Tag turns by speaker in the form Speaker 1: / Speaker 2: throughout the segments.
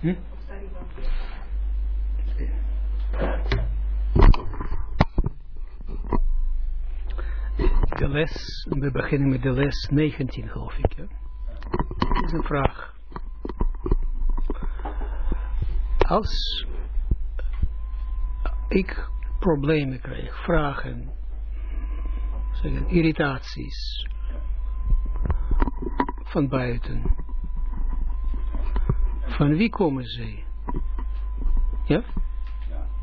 Speaker 1: Hm? De les, we beginnen met de les 19 geloof ik. Dat is een vraag. Als ik problemen krijg, vragen, zeggen, irritaties van buiten, van wie komen zij? Ja?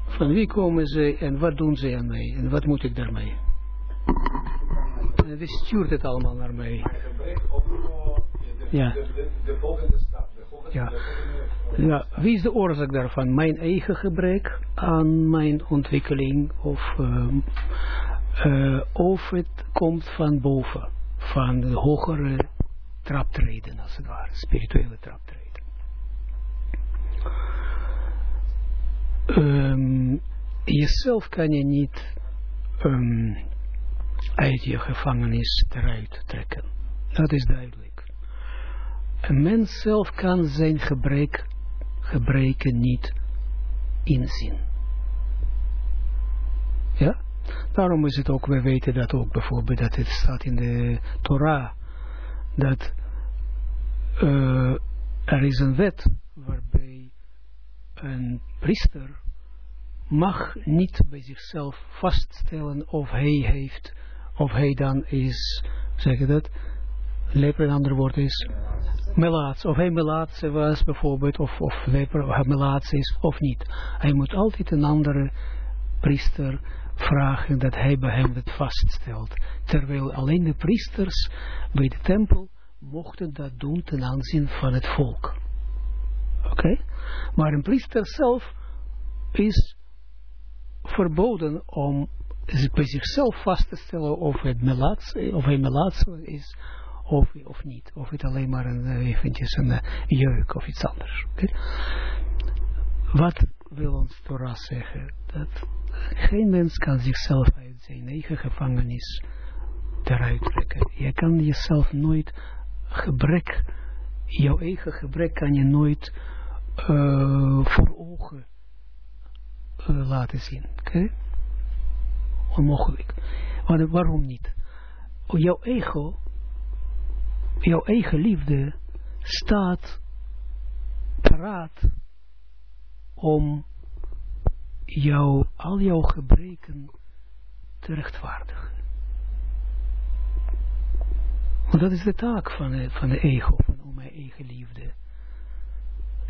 Speaker 1: Van wie komen zij en wat doen zij aan mij en wat moet ik daarmee? En die stuurt het allemaal naar mij. Ja.
Speaker 2: De volgende stap.
Speaker 1: Ja. ja, wie is de oorzaak daarvan? Mijn eigen gebrek aan mijn ontwikkeling of, uh, uh, of het komt van boven, van de hogere traptreden als het ware, spirituele traptreden. Um, jezelf kan je niet um, uit je gevangenis eruit trekken. Dat is duidelijk. Een mens zelf kan zijn gebrek, gebreken niet inzien. Ja? Daarom is het ook, we weten dat ook bijvoorbeeld, dat het staat in de Torah, dat uh, er is een wet waarbij een priester mag niet bij zichzelf vaststellen of hij heeft, of hij dan is, zeg je dat, leper een ander woord is, melaats, of hij melaats was bijvoorbeeld, of, of leper melaats is, of niet. Hij moet altijd een andere priester vragen dat hij bij hem het vaststelt. Terwijl alleen de priesters bij de tempel mochten dat doen ten aanzien van het volk. Oké? Maar een priester zelf is verboden om bij zichzelf vast te stellen of, het melaats, of hij is of, of niet. Of het alleen maar een, eventjes een uh, jeuk of iets anders. Okay? Wat wil ons Torah zeggen? Dat geen mens kan zichzelf uit zijn eigen gevangenis eruit trekken. Je kan jezelf nooit gebrek, jouw eigen gebrek kan je nooit uh, voor ogen uh, laten zien. Okay? Onmogelijk. Maar waarom niet? Jouw ego jouw eigen liefde staat paraat om jou, al jouw gebreken te rechtvaardigen. Want dat is de taak van van de ego, van mijn eigen liefde.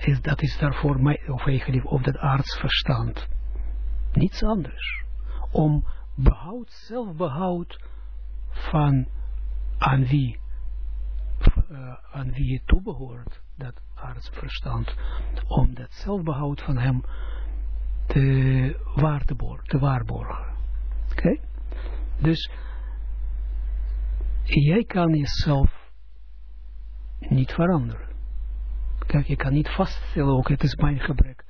Speaker 1: Is, dat is daarvoor mijn, of eigen liefde, of dat aardsverstand. Niets anders. Om behoud, zelfbehoud van aan wie uh, aan wie je toebehoort, dat artsverstand, om dat zelfbehoud van hem te, waar te, te waarborgen. Oké? Dus jij kan jezelf niet veranderen. Kijk, je kan niet vaststellen, ook het is mijn gebrek.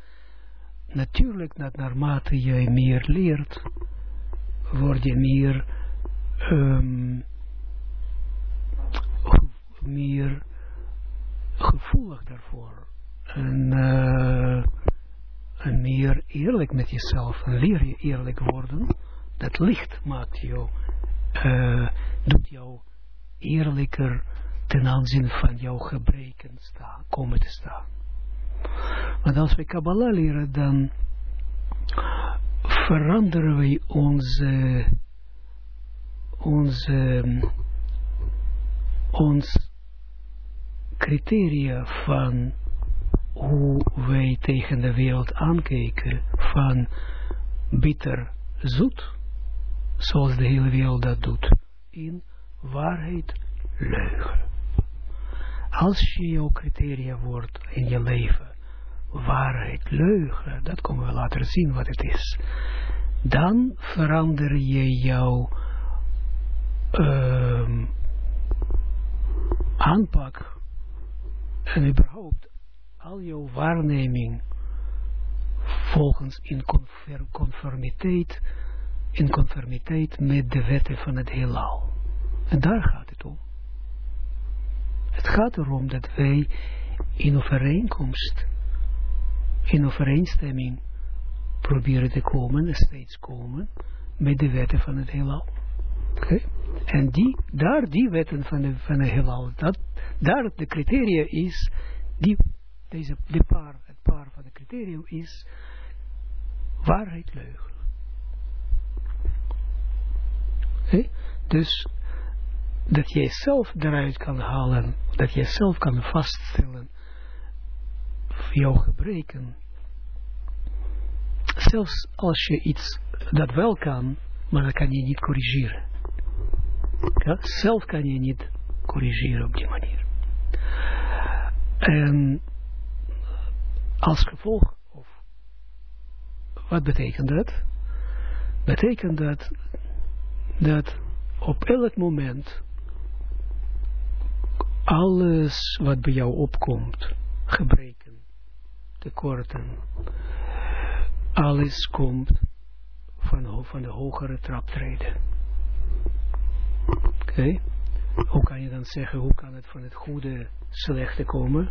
Speaker 1: Natuurlijk, dat naarmate je meer leert, word je meer um, meer gevoelig daarvoor. En, uh, en meer eerlijk met jezelf. En leer je eerlijk worden. Dat licht maakt jou, uh, doet jou eerlijker ten aanzien van jouw gebreken staan, komen te staan. Want als we Kabbalah leren, dan veranderen we onze, onze, ons criteria van hoe wij tegen de wereld aankijken, van bitter zoet, zoals de hele wereld dat doet, in waarheid leugen. Als je jouw criteria wordt in je leven, waarheid leugen, dat komen we later zien wat het is, dan verander je jouw uh, aanpak en überhaupt al jouw waarneming volgens in conformiteit, in conformiteit met de wetten van het heelal. En daar gaat het om. Het gaat erom dat wij in overeenkomst, in overeenstemming proberen te komen, steeds komen, met de wetten van het heelal. Oké? En die, daar die wetten van, de, van het heelal, dat, daar de criteria is, die, deze, die paar, het paar van de criteria is waarheid, leugen. Okay? Dus dat jij zelf eruit kan halen, dat jij zelf kan vaststellen, jouw gebreken, zelfs als je iets dat wel kan, maar dat kan je niet corrigeren. Zelf kan je niet corrigeren op die manier. En als gevolg, of wat betekent dat? Betekent dat dat op elk moment alles wat bij jou opkomt, gebreken, tekorten, alles komt van, van de hogere traptreden. Oké? Hoe kan je dan zeggen, hoe kan het van het goede slechte komen?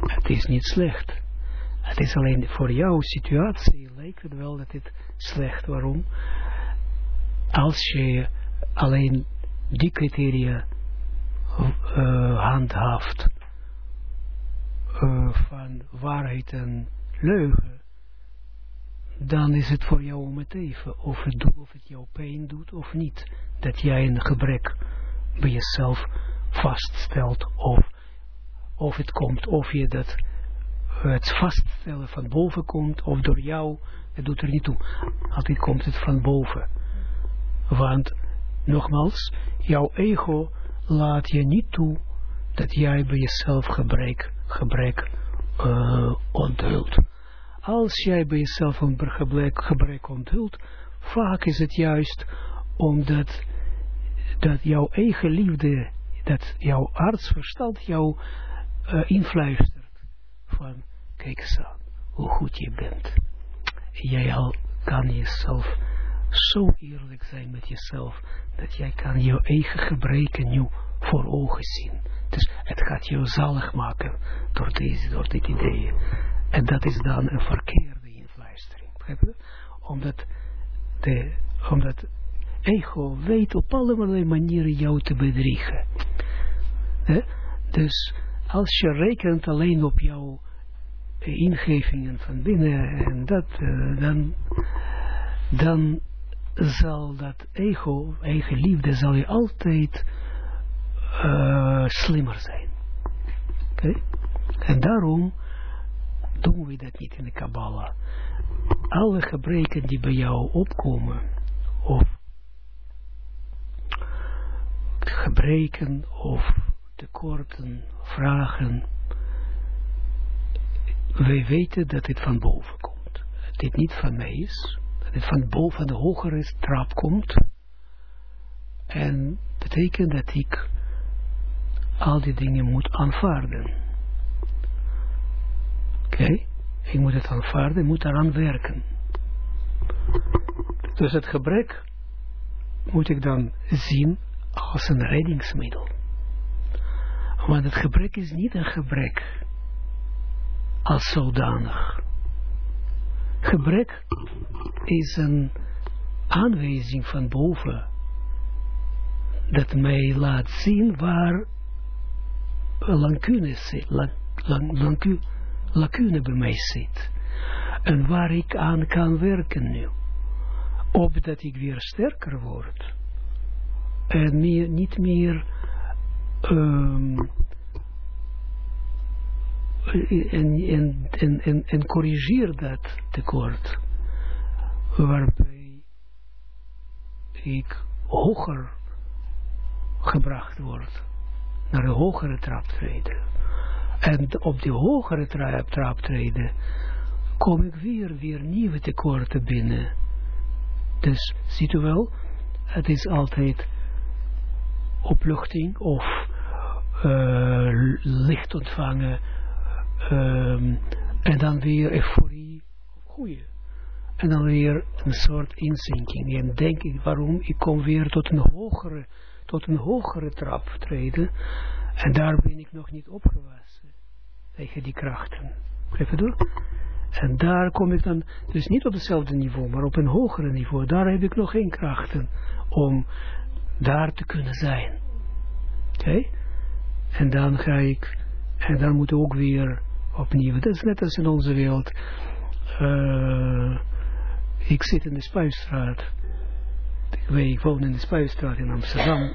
Speaker 1: Het is niet slecht. Het is alleen voor jouw situatie lijkt het wel dat het slecht. Waarom? Als je alleen die criteria uh, handhaaft uh, van waarheid en leugen, dan is het voor jou om het even, of het, doet, of het jou pijn doet of niet, dat jij een gebrek bij jezelf vaststelt, of, of het komt, of je dat het vaststellen van boven komt, of door jou, het doet er niet toe. Altijd komt het van boven. Want, nogmaals, jouw ego laat je niet toe dat jij bij jezelf gebrek, gebrek uh, onthult. Als jij bij jezelf een gebrek, gebrek onthult, vaak is het juist omdat dat jouw eigen liefde, dat jouw artsverstand jou uh, influistert. Van, kijk eens aan, hoe goed je bent. Jij al kan jezelf zo eerlijk zijn met jezelf, dat jij kan jouw eigen gebreken nu voor ogen zien. Dus het gaat jou zalig maken door deze, door dit idee. En dat is dan een verkeerde influistering. Je? Omdat, de, omdat ego weet op allerlei manieren jou te bedriegen. Dus als je rekent alleen op jouw ingevingen van binnen en dat, uh, dan, dan zal dat ego, eigen liefde, zal je altijd uh, slimmer zijn. Oké? En daarom doen we dat niet in de Kabbalah. Alle gebreken die bij jou opkomen, of gebreken, of tekorten, vragen, wij weten dat dit van boven komt. Dat dit niet van mij is, van boven de hogere trap komt. En betekent dat ik al die dingen moet aanvaarden. Oké, ik moet het aanvaarden, moet eraan werken. Dus het gebrek moet ik dan zien als een reddingsmiddel. Want het gebrek is niet een gebrek als zodanig. Gebrek is een aanwijzing van boven dat mij laat zien waar lacune zit, lacune bij mij zit. En waar ik aan kan werken nu. Opdat ik weer sterker word. En niet meer um, en, en, en, en, en corrigeer dat tekort. Waarbij ik hoger gebracht word. Naar een hogere traptreden. En op die hogere trap, traptreden kom ik weer, weer nieuwe tekorten binnen. Dus ziet u wel, het is altijd opluchting of uh, licht ontvangen um, en dan weer euforie, goeie. En dan weer een soort inzinking. En denk ik, waarom? Ik kom weer tot een hogere, tot een hogere trap treden. En daar ben ik nog niet opgewassen. tegen die krachten. Even door. En daar kom ik dan, dus niet op hetzelfde niveau, maar op een hogere niveau. Daar heb ik nog geen krachten om daar te kunnen zijn. Oké? En dan ga ik, en dan moet ik ook weer opnieuw. Dat is net als in onze wereld. Uh, ik zit in de Spuistraat. Ik woon in de Spuistraat in Amsterdam.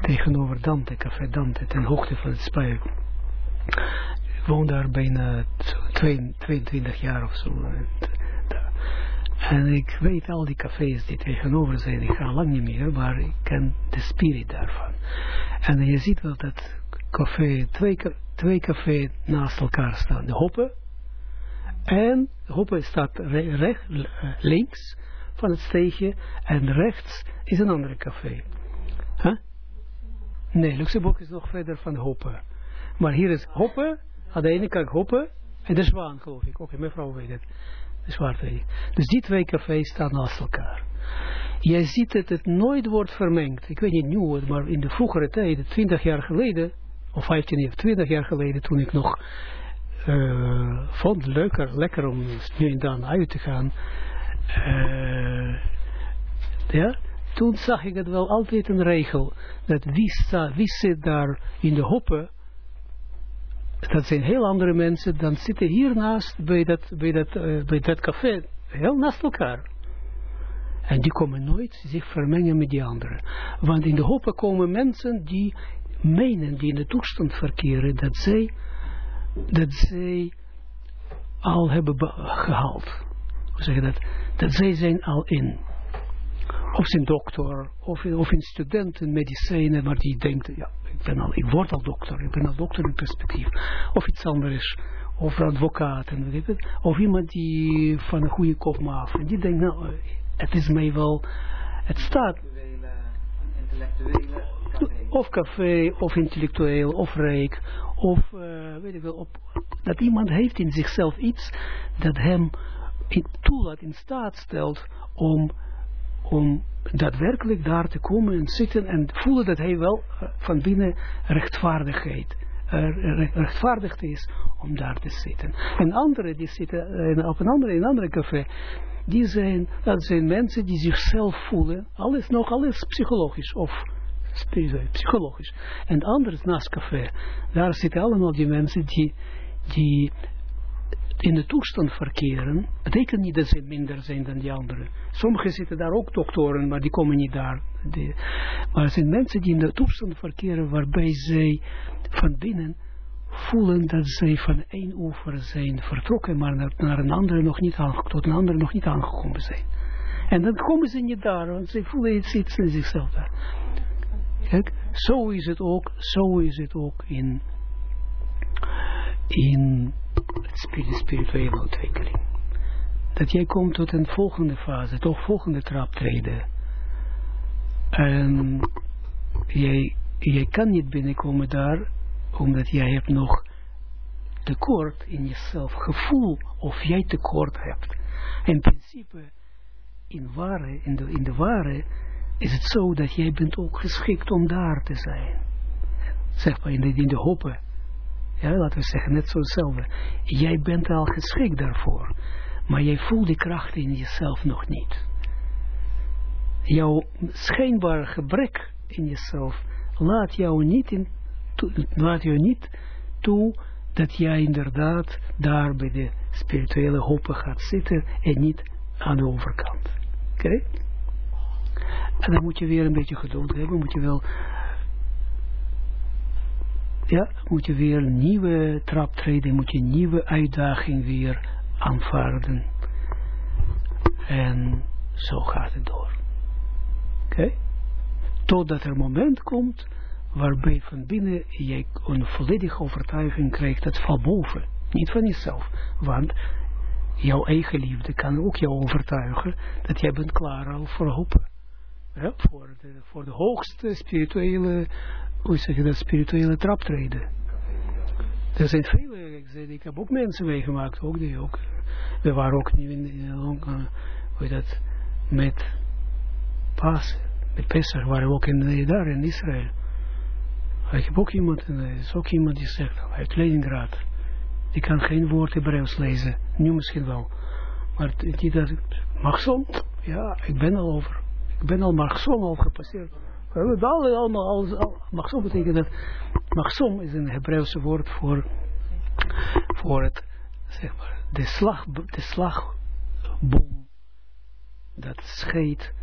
Speaker 1: Tegenover Dante, Café Dante, ten hoogte van het Spui. Ik woon daar bijna 22 jaar of zo. En ik weet al die cafés die tegenover zijn, ik ga lang niet meer, maar ik ken de spirit daarvan. En je ziet wel dat café, twee, twee cafés naast elkaar staan. De Hoppe. En de Hoppe staat recht, links van het steegje. En rechts is een andere café. Nee, Luxemburg is nog verder van Hoppe. Maar hier is Hoppe. Aan de ene kant Hoppe. En de Zwaan geloof ik. Oké, mevrouw weet het. De Zwarte. Dus die twee cafés staan naast elkaar. Jij ziet dat het nooit wordt vermengd. Ik weet niet nu, maar in de vroegere tijden, 20 jaar geleden, of 15 of 20 jaar geleden, toen ik nog uh, vond het leuker, lekker om nu en dan uit te gaan. Uh, ja, toen zag ik het wel altijd een regel, dat wie, sta, wie zit daar in de hoppen, dat zijn heel andere mensen dan zitten hiernaast bij dat, bij dat, uh, bij dat café, heel naast elkaar. En die komen nooit zich vermengen met die anderen. Want in de hoppen komen mensen die menen, die in de toestand verkeren, dat zij, dat zij al hebben gehaald. Hoe zeg je dat? Dat zij zijn al in. Of zijn dokter, of, of in medicijnen, maar die denkt, ja, ik, ben al, ik word al dokter, ik ben al dokter in perspectief. Of iets anders, of advocaat, of iemand die van een goede kop maakt. En die denkt, nou, het is mij wel, het staat. Of café, of intellectueel, of rijk, of uh, weet ik wel, op, dat iemand heeft in zichzelf iets dat hem in, toelaat, in staat stelt om, om daadwerkelijk daar te komen en zitten en voelen dat hij wel uh, van binnen rechtvaardigheid rechtvaardigd is om daar te zitten. En anderen die zitten op een andere, in andere café, die zijn, dat zijn mensen die zichzelf voelen, alles nog alles psychologisch of psychologisch. En anders naast café, daar zitten allemaal die mensen die, die in de toestand verkeren, betekent niet dat ze minder zijn dan die anderen. Sommigen zitten daar ook doktoren, maar die komen niet daar. Maar het zijn mensen die in de toestand verkeren waarbij zij van binnen voelen dat zij van één oever zijn vertrokken, maar naar, naar een andere nog niet tot een andere nog niet aangekomen zijn. En dan komen ze niet daar, want ze voelen iets in zichzelf daar. Kijk, zo is het ook, zo is het ook in, in spirituele ontwikkeling. Dat jij komt tot een volgende fase, toch volgende traptreden. En jij, jij kan niet binnenkomen daar omdat jij hebt nog tekort in jezelf, gevoel of jij tekort hebt. In principe, in, ware, in, de, in de ware, is het zo dat jij bent ook geschikt om daar te zijn. Zeg maar in de, in de hoppen. Ja, laten we zeggen, net zo hetzelfde. Jij bent al geschikt daarvoor. Maar jij voelt die kracht in jezelf nog niet. Jouw schijnbaar gebrek in jezelf laat jou niet in laat je niet toe dat jij inderdaad daar bij de spirituele hopen gaat zitten en niet aan de overkant. Oké? En dan moet je weer een beetje geduld hebben, moet je wel, ja, moet je weer een nieuwe trap treden, moet je een nieuwe uitdaging weer aanvaarden. En zo gaat het door. Oké? Totdat er een moment komt waarbij van binnen jij een volledige overtuiging krijgt, dat van boven, niet van jezelf. Want jouw eigen liefde kan ook jou overtuigen dat jij bent klaar al voor hopen. Ja, voor, de, voor de hoogste spirituele, hoe zeg je dat, spirituele traptreden. Er zijn vele, ik, zei, ik heb ook mensen meegemaakt, ook die ook, we waren ook niet in, in uh, hoe dat, met Pas, met Pesach waren we ook in, daar in Israël. Ik heb ook iemand, er is ook iemand die zegt, uit Leningrad, Die kan geen woord Hebreeuws lezen. Nu misschien wel. Maar die dat, Maxom, ja, ik ben al over. Ik ben al Maxom al gepasseerd. Allemaal, alles, al, Maxom betekent dat, Maxom is een Hebreeuwse woord voor, voor het, zeg maar, de slag, de slagbom, dat scheidt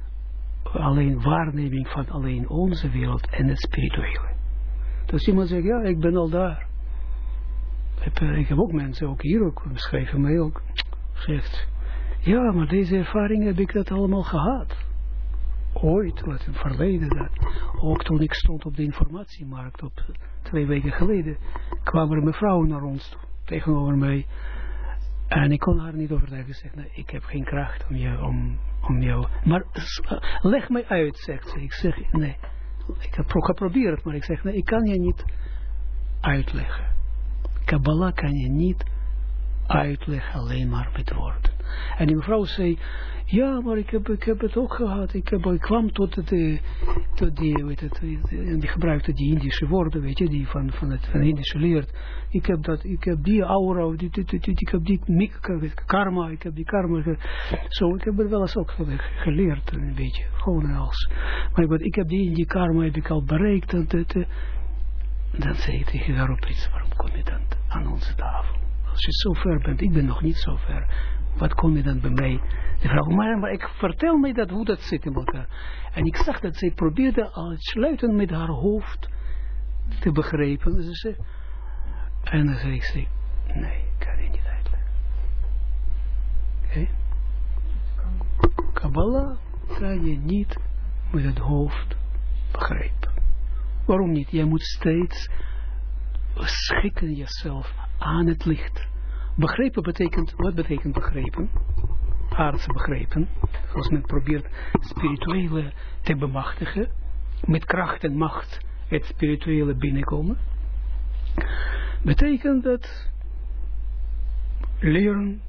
Speaker 1: alleen waarneming van alleen onze wereld en het spirituele. Dus iemand zegt, ja, ik ben al daar. Ik heb, ik heb ook mensen, ook hier ook, schrijven mij ook, zegt, ja, maar deze ervaring heb ik dat allemaal gehad. Ooit, wat het verleden. Dat. Ook toen ik stond op de informatiemarkt, op twee weken geleden, kwam er een mevrouw naar ons tegenover mij. En ik kon haar niet overtuigen. Zeg, nee, ik heb geen kracht om jou, om, om jou. Maar leg mij uit, zegt ze. Ik zeg, nee. Ik heb geprobeerd, maar ik zeg, nee, ik kan je niet uitleggen. Kabbalah kan je niet uitleggen alleen maar met woorden. En die mevrouw zei, ja, maar ik heb, ik heb het ook gehad. Ik, heb, ik kwam tot, de, tot die, weet het, die gebruikte die Indische woorden, weet je, die van, van het van Indische leert. Ik heb dat, ik heb die aura, die, die, die, ik heb die karma, ik heb die karma. Zo, ik heb het wel eens ook geleerd, een beetje, gewoon als. Maar ik, ik heb die, die karma heb ik al bereikt. En, dat, dan zei ik tegen daarop iets, waarom kom je dan aan onze tafel? Als je zo ver bent, ik ben nog niet zo ver wat kom je dan bij mij? De vrouw, maar, maar ik vertel mij dat, hoe dat zit in elkaar. En ik zag dat zij probeerde al sluiten met haar hoofd te begrijpen. Dus ze, en dan zei ik, nee, ik kan je niet uitleggen. Kabbalah kan je niet met het hoofd begrijpen. Waarom niet? Jij moet steeds schikken jezelf aan het licht. Begrepen betekent, wat betekent begrepen? Aardse begrepen. Als men probeert spirituele te bemachtigen. Met kracht en macht het spirituele binnenkomen. Betekent dat leren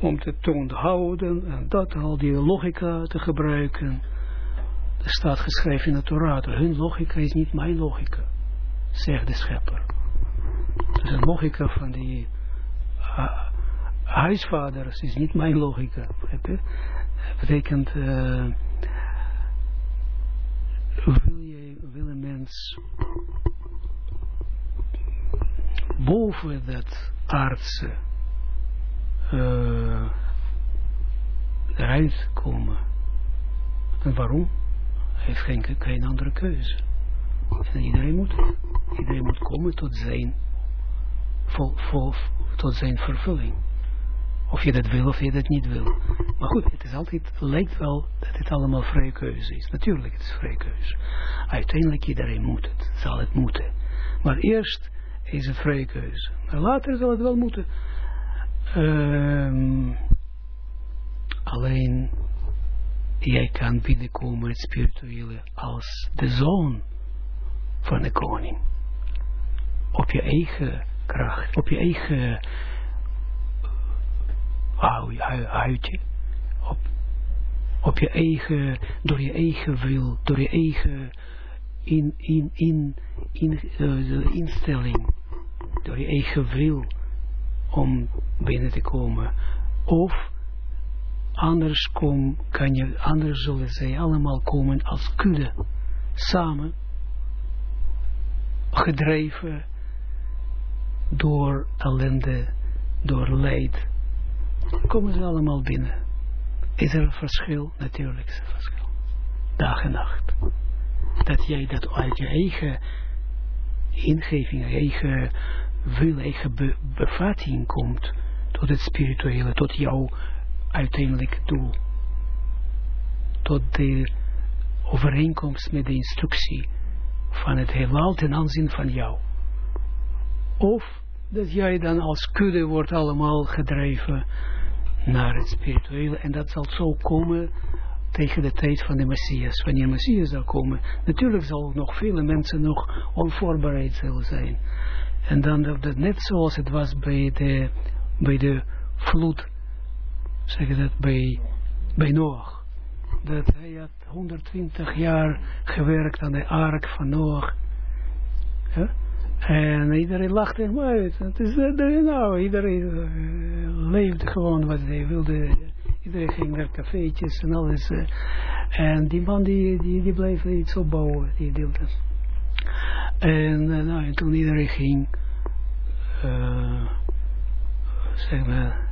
Speaker 1: om te, te onthouden en dat al die logica te gebruiken. Er staat geschreven in de Torah, hun logica is niet mijn logica, zegt de schepper. Dus de logica van die huisvaders is niet mijn logica. Dat betekent, uh, wil, je, wil een mens boven dat aardse uh, eruit komen. En waarom? Hij heeft geen, geen andere keuze. En iedereen moet, iedereen moet komen tot zijn vol, tot zijn vervulling. Of je dat wil of je dat niet wil. Maar goed, het is altijd, lijkt wel dat het allemaal vrije keuze is. Natuurlijk, het is vrije keuze. Uiteindelijk iedereen moet het, zal het moeten. Maar eerst is het vrije keuze. Maar later zal het wel moeten. Um, alleen, jij kan binnenkomen het spirituele als de zoon van de koning. Op je eigen kracht, op je eigen huidje, op, op je eigen, door je eigen wil, door je eigen in, in, in, in, uh, instelling, door je eigen wil om binnen te komen. Of anders kom, kan je, anders zullen zij allemaal komen als kudde, samen, gedreven door ellende, door leid, komen ze allemaal binnen. Is er een verschil? Natuurlijk is er verschil. Dag en nacht. Dat jij dat uit je eigen ingeving, eigen wil, eigen be bevatting komt tot het spirituele, tot jouw uiteindelijk doel. Tot de overeenkomst met de instructie van het heelal ten aanzien van jou. Of dat jij dan als kudde wordt allemaal gedreven naar het spirituele. En dat zal zo komen tegen de tijd van de Messias. Wanneer Messias zal komen. Natuurlijk zal nog vele mensen nog onvoorbereid zijn. En dan dat, net zoals het was bij de, bij de vloed. Zeg je dat bij, bij Noach. Dat hij had 120 jaar gewerkt aan de ark van Noach. Ja? En iedereen lachte hem uit. Het is, uh, nou, iedereen uh, leefde gewoon wat hij wilde. Iedereen ging naar cafeetjes en alles. Uh, en die man die, die, die bleef iets opbouwen, die deelde. En, nou, en toen iedereen ging, zeg maar,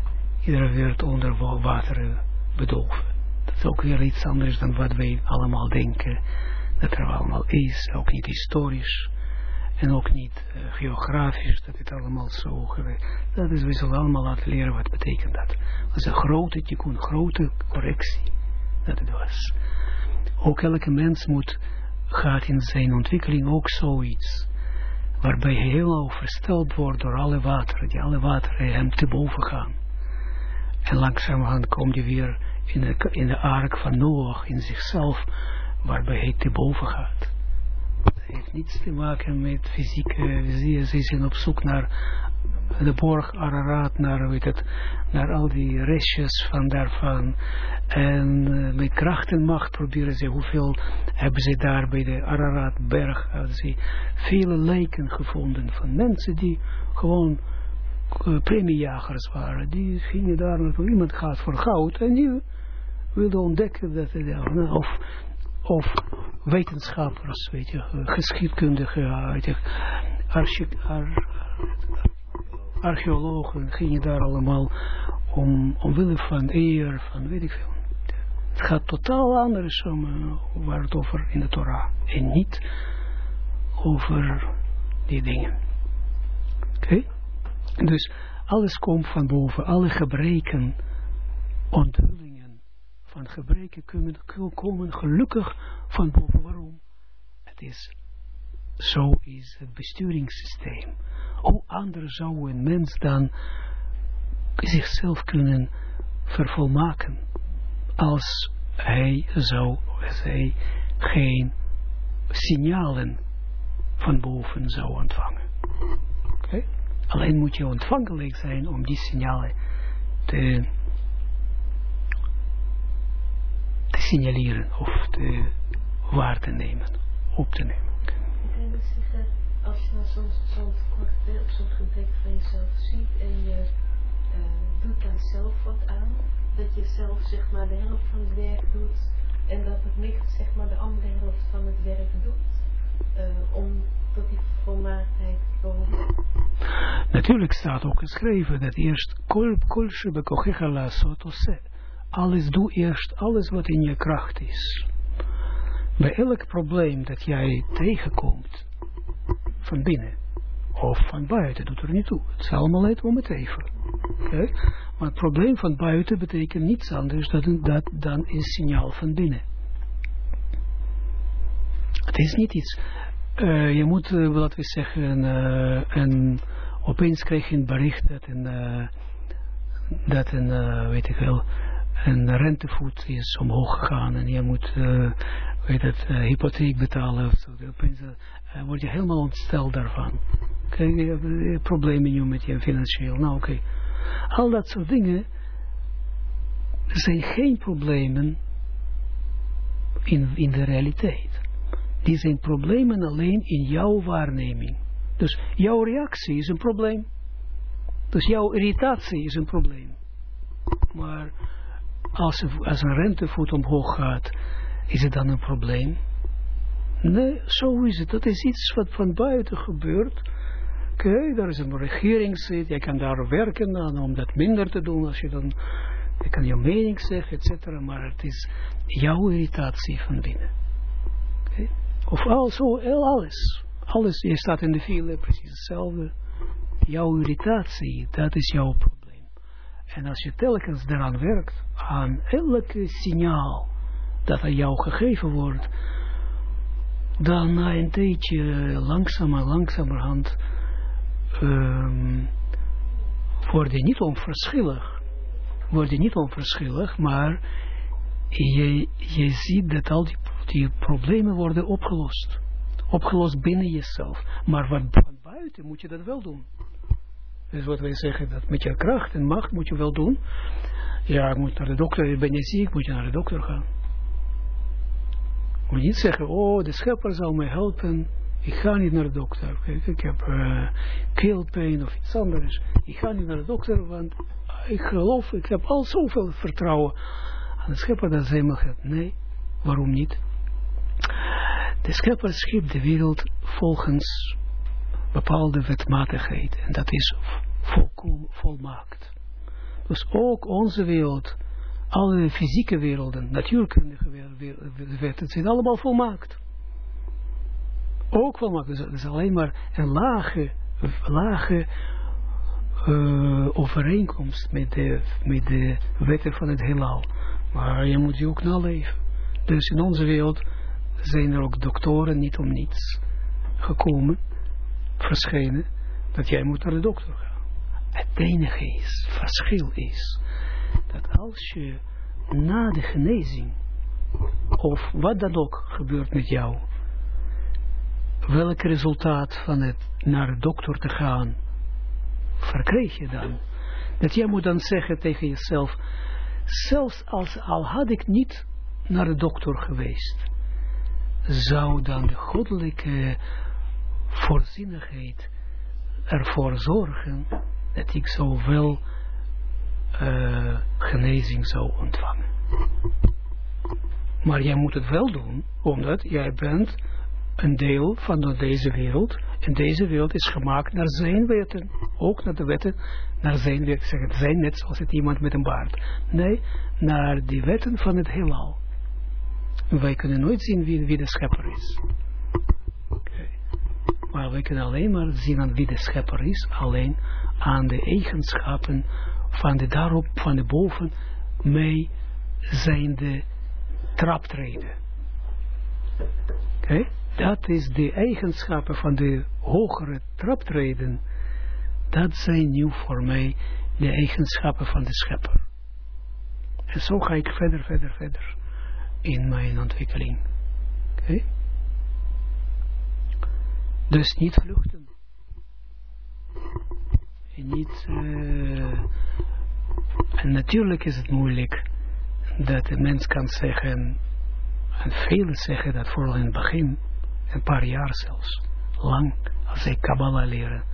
Speaker 1: iedereen werd onder water bedolven. Dat is ook weer iets anders dan wat wij allemaal denken dat er allemaal is, ook niet historisch en ook niet uh, geografisch, dat het allemaal zo geweest. Dat is, we zullen allemaal laten leren wat betekent dat. Dat is een grote tikkun, grote correctie dat het was. Ook elke mens moet, gaat in zijn ontwikkeling ook zoiets, waarbij hij helemaal versteld wordt door alle wateren, die alle wateren hem te boven gaan. En langzamerhand komt hij weer in de, in de ark van Noach, in zichzelf, waarbij hij te boven gaat. Heeft niets te maken met fysieke, ze zijn op zoek naar de borg Ararat, naar, weet het, naar al die restjes van daarvan. En uh, met kracht en macht proberen ze, hoeveel hebben ze daar bij de Araratberg, hebben ze vele lijken gevonden van mensen die gewoon uh, premiejagers waren. Die gingen daar naartoe, iemand gaat voor goud en die wilde ontdekken dat het, nou, of of wetenschappers, weet je, geschiedkundigen, weet je, ar archeologen gingen daar allemaal om, omwille van eer, van weet ik veel. Het gaat totaal anders om uh, waar het over in de Torah. En niet over die dingen. Oké? Dus alles komt van boven, alle gebreken onthullen van gebreken kunnen, komen gelukkig van boven. Waarom? Het is, zo is het besturingssysteem. Hoe anders zou een mens dan zichzelf kunnen vervolmaken als hij zou, als geen signalen van boven zou ontvangen. Alleen moet je ontvankelijk zijn om die signalen te te signaleren of te waar te nemen, op te nemen.
Speaker 2: Ik dus zeggen, als je dan soms zo'n kort op zo'n gebrek van jezelf ziet en je uh, doet daar zelf wat aan, dat je zelf zeg maar de helft van het werk doet en dat het licht zeg maar de andere helft van het werk doet, uh, om tot die volmaaktheid te komen.
Speaker 1: Natuurlijk staat ook geschreven dat eerst kol kol shebekochecha la sotose alles, doe eerst alles wat in je kracht is. Bij elk probleem dat jij tegenkomt, van binnen of van buiten, doet er niet toe. Het is allemaal net om het even. Maar het probleem van buiten betekent niets anders dan, dat, dan een signaal van binnen. Het is niet iets. Uh, je moet, uh, laten we zeggen, uh, een, opeens krijg je een bericht dat een, dat een weet ik wel, en rentevoet is omhoog gegaan en je moet, uh, weet het, uh, hypotheek betalen of zo. Opeens uh, word je helemaal ontsteld daarvan. Kijk, je hebt problemen nu met je financieel. Nou oké. Al dat soort dingen zijn geen problemen in, in de realiteit. Die zijn problemen alleen in jouw waarneming. Dus jouw reactie is een probleem. Dus jouw irritatie is een probleem. Maar als, als een rentevoet omhoog gaat, is het dan een probleem? Nee, zo is het. Dat is iets wat van buiten gebeurt. Oké, daar is een regering zit, jij kan daar werken aan om dat minder te doen, als je dan, je kan je mening zeggen, et cetera, maar het is jouw irritatie van binnen. Okay? Of also, alles. Alles, je staat in de file, precies hetzelfde. Jouw irritatie, dat is jouw probleem. En als je telkens daaraan werkt, aan elke signaal dat aan jou gegeven wordt, dan na een tijdje langzamer, langzamerhand um, word je niet onverschillig. Word je niet onverschillig, maar je, je ziet dat al die, die problemen worden opgelost. Opgelost binnen jezelf. Maar wat van buiten moet je dat wel doen. Dus wat wij zeggen, dat met je kracht en macht moet je wel doen. Ja, ik moet naar de dokter, ben je ziek, moet je naar de dokter gaan. Moet niet zeggen, oh, de schepper zal mij helpen Ik ga niet naar de dokter. Ik, ik heb uh, keelpijn of iets anders. Ik ga niet naar de dokter, want ik geloof, ik heb al zoveel vertrouwen aan de schepper dat zij mag hebben. Nee, waarom niet? De schepper schiep de wereld volgens bepaalde wetmatigheid. En dat is volmaakt. Dus ook onze wereld, alle fysieke werelden, natuurkundige wetten, zijn allemaal volmaakt. Ook volmaakt. Dus het is alleen maar een lage, lage uh, overeenkomst met de, met de wetten van het heelal. Maar je moet je ook naleven. Dus in onze wereld zijn er ook doktoren niet om niets gekomen, verschenen, dat jij moet naar de dokter gaan. Het enige is, verschil is, dat als je na de genezing, of wat dan ook gebeurt met jou, welk resultaat van het naar de dokter te gaan, verkreeg je dan? Dat jij moet dan zeggen tegen jezelf, zelfs als al had ik niet naar de dokter geweest, zou dan de goddelijke voorzienigheid ervoor zorgen dat ik zo wel uh, genezing zou ontvangen. Maar jij moet het wel doen, omdat jij bent een deel van deze wereld. En deze wereld is gemaakt naar zijn wetten. Ook naar de wetten, naar zijn wetten. Zeg het zijn net zoals het iemand met een baard. Nee, naar die wetten van het heelal. Wij kunnen nooit zien wie, wie de schepper is. Maar wij kunnen alleen maar zien aan wie de schepper is, alleen aan de eigenschappen van de daarop, van de boven, mee zijnde traptreden. Oké? Dat is de eigenschappen van de hogere traptreden. Dat zijn nu voor mij de eigenschappen van de schepper. En zo ga ik verder, verder, verder in mijn ontwikkeling. Oké? Dus niet vluchten. En niet... En natuurlijk is het moeilijk dat een mens kan zeggen, en velen zeggen dat vooral in het begin, een paar jaar zelfs, lang, als zij Kabbalah leren,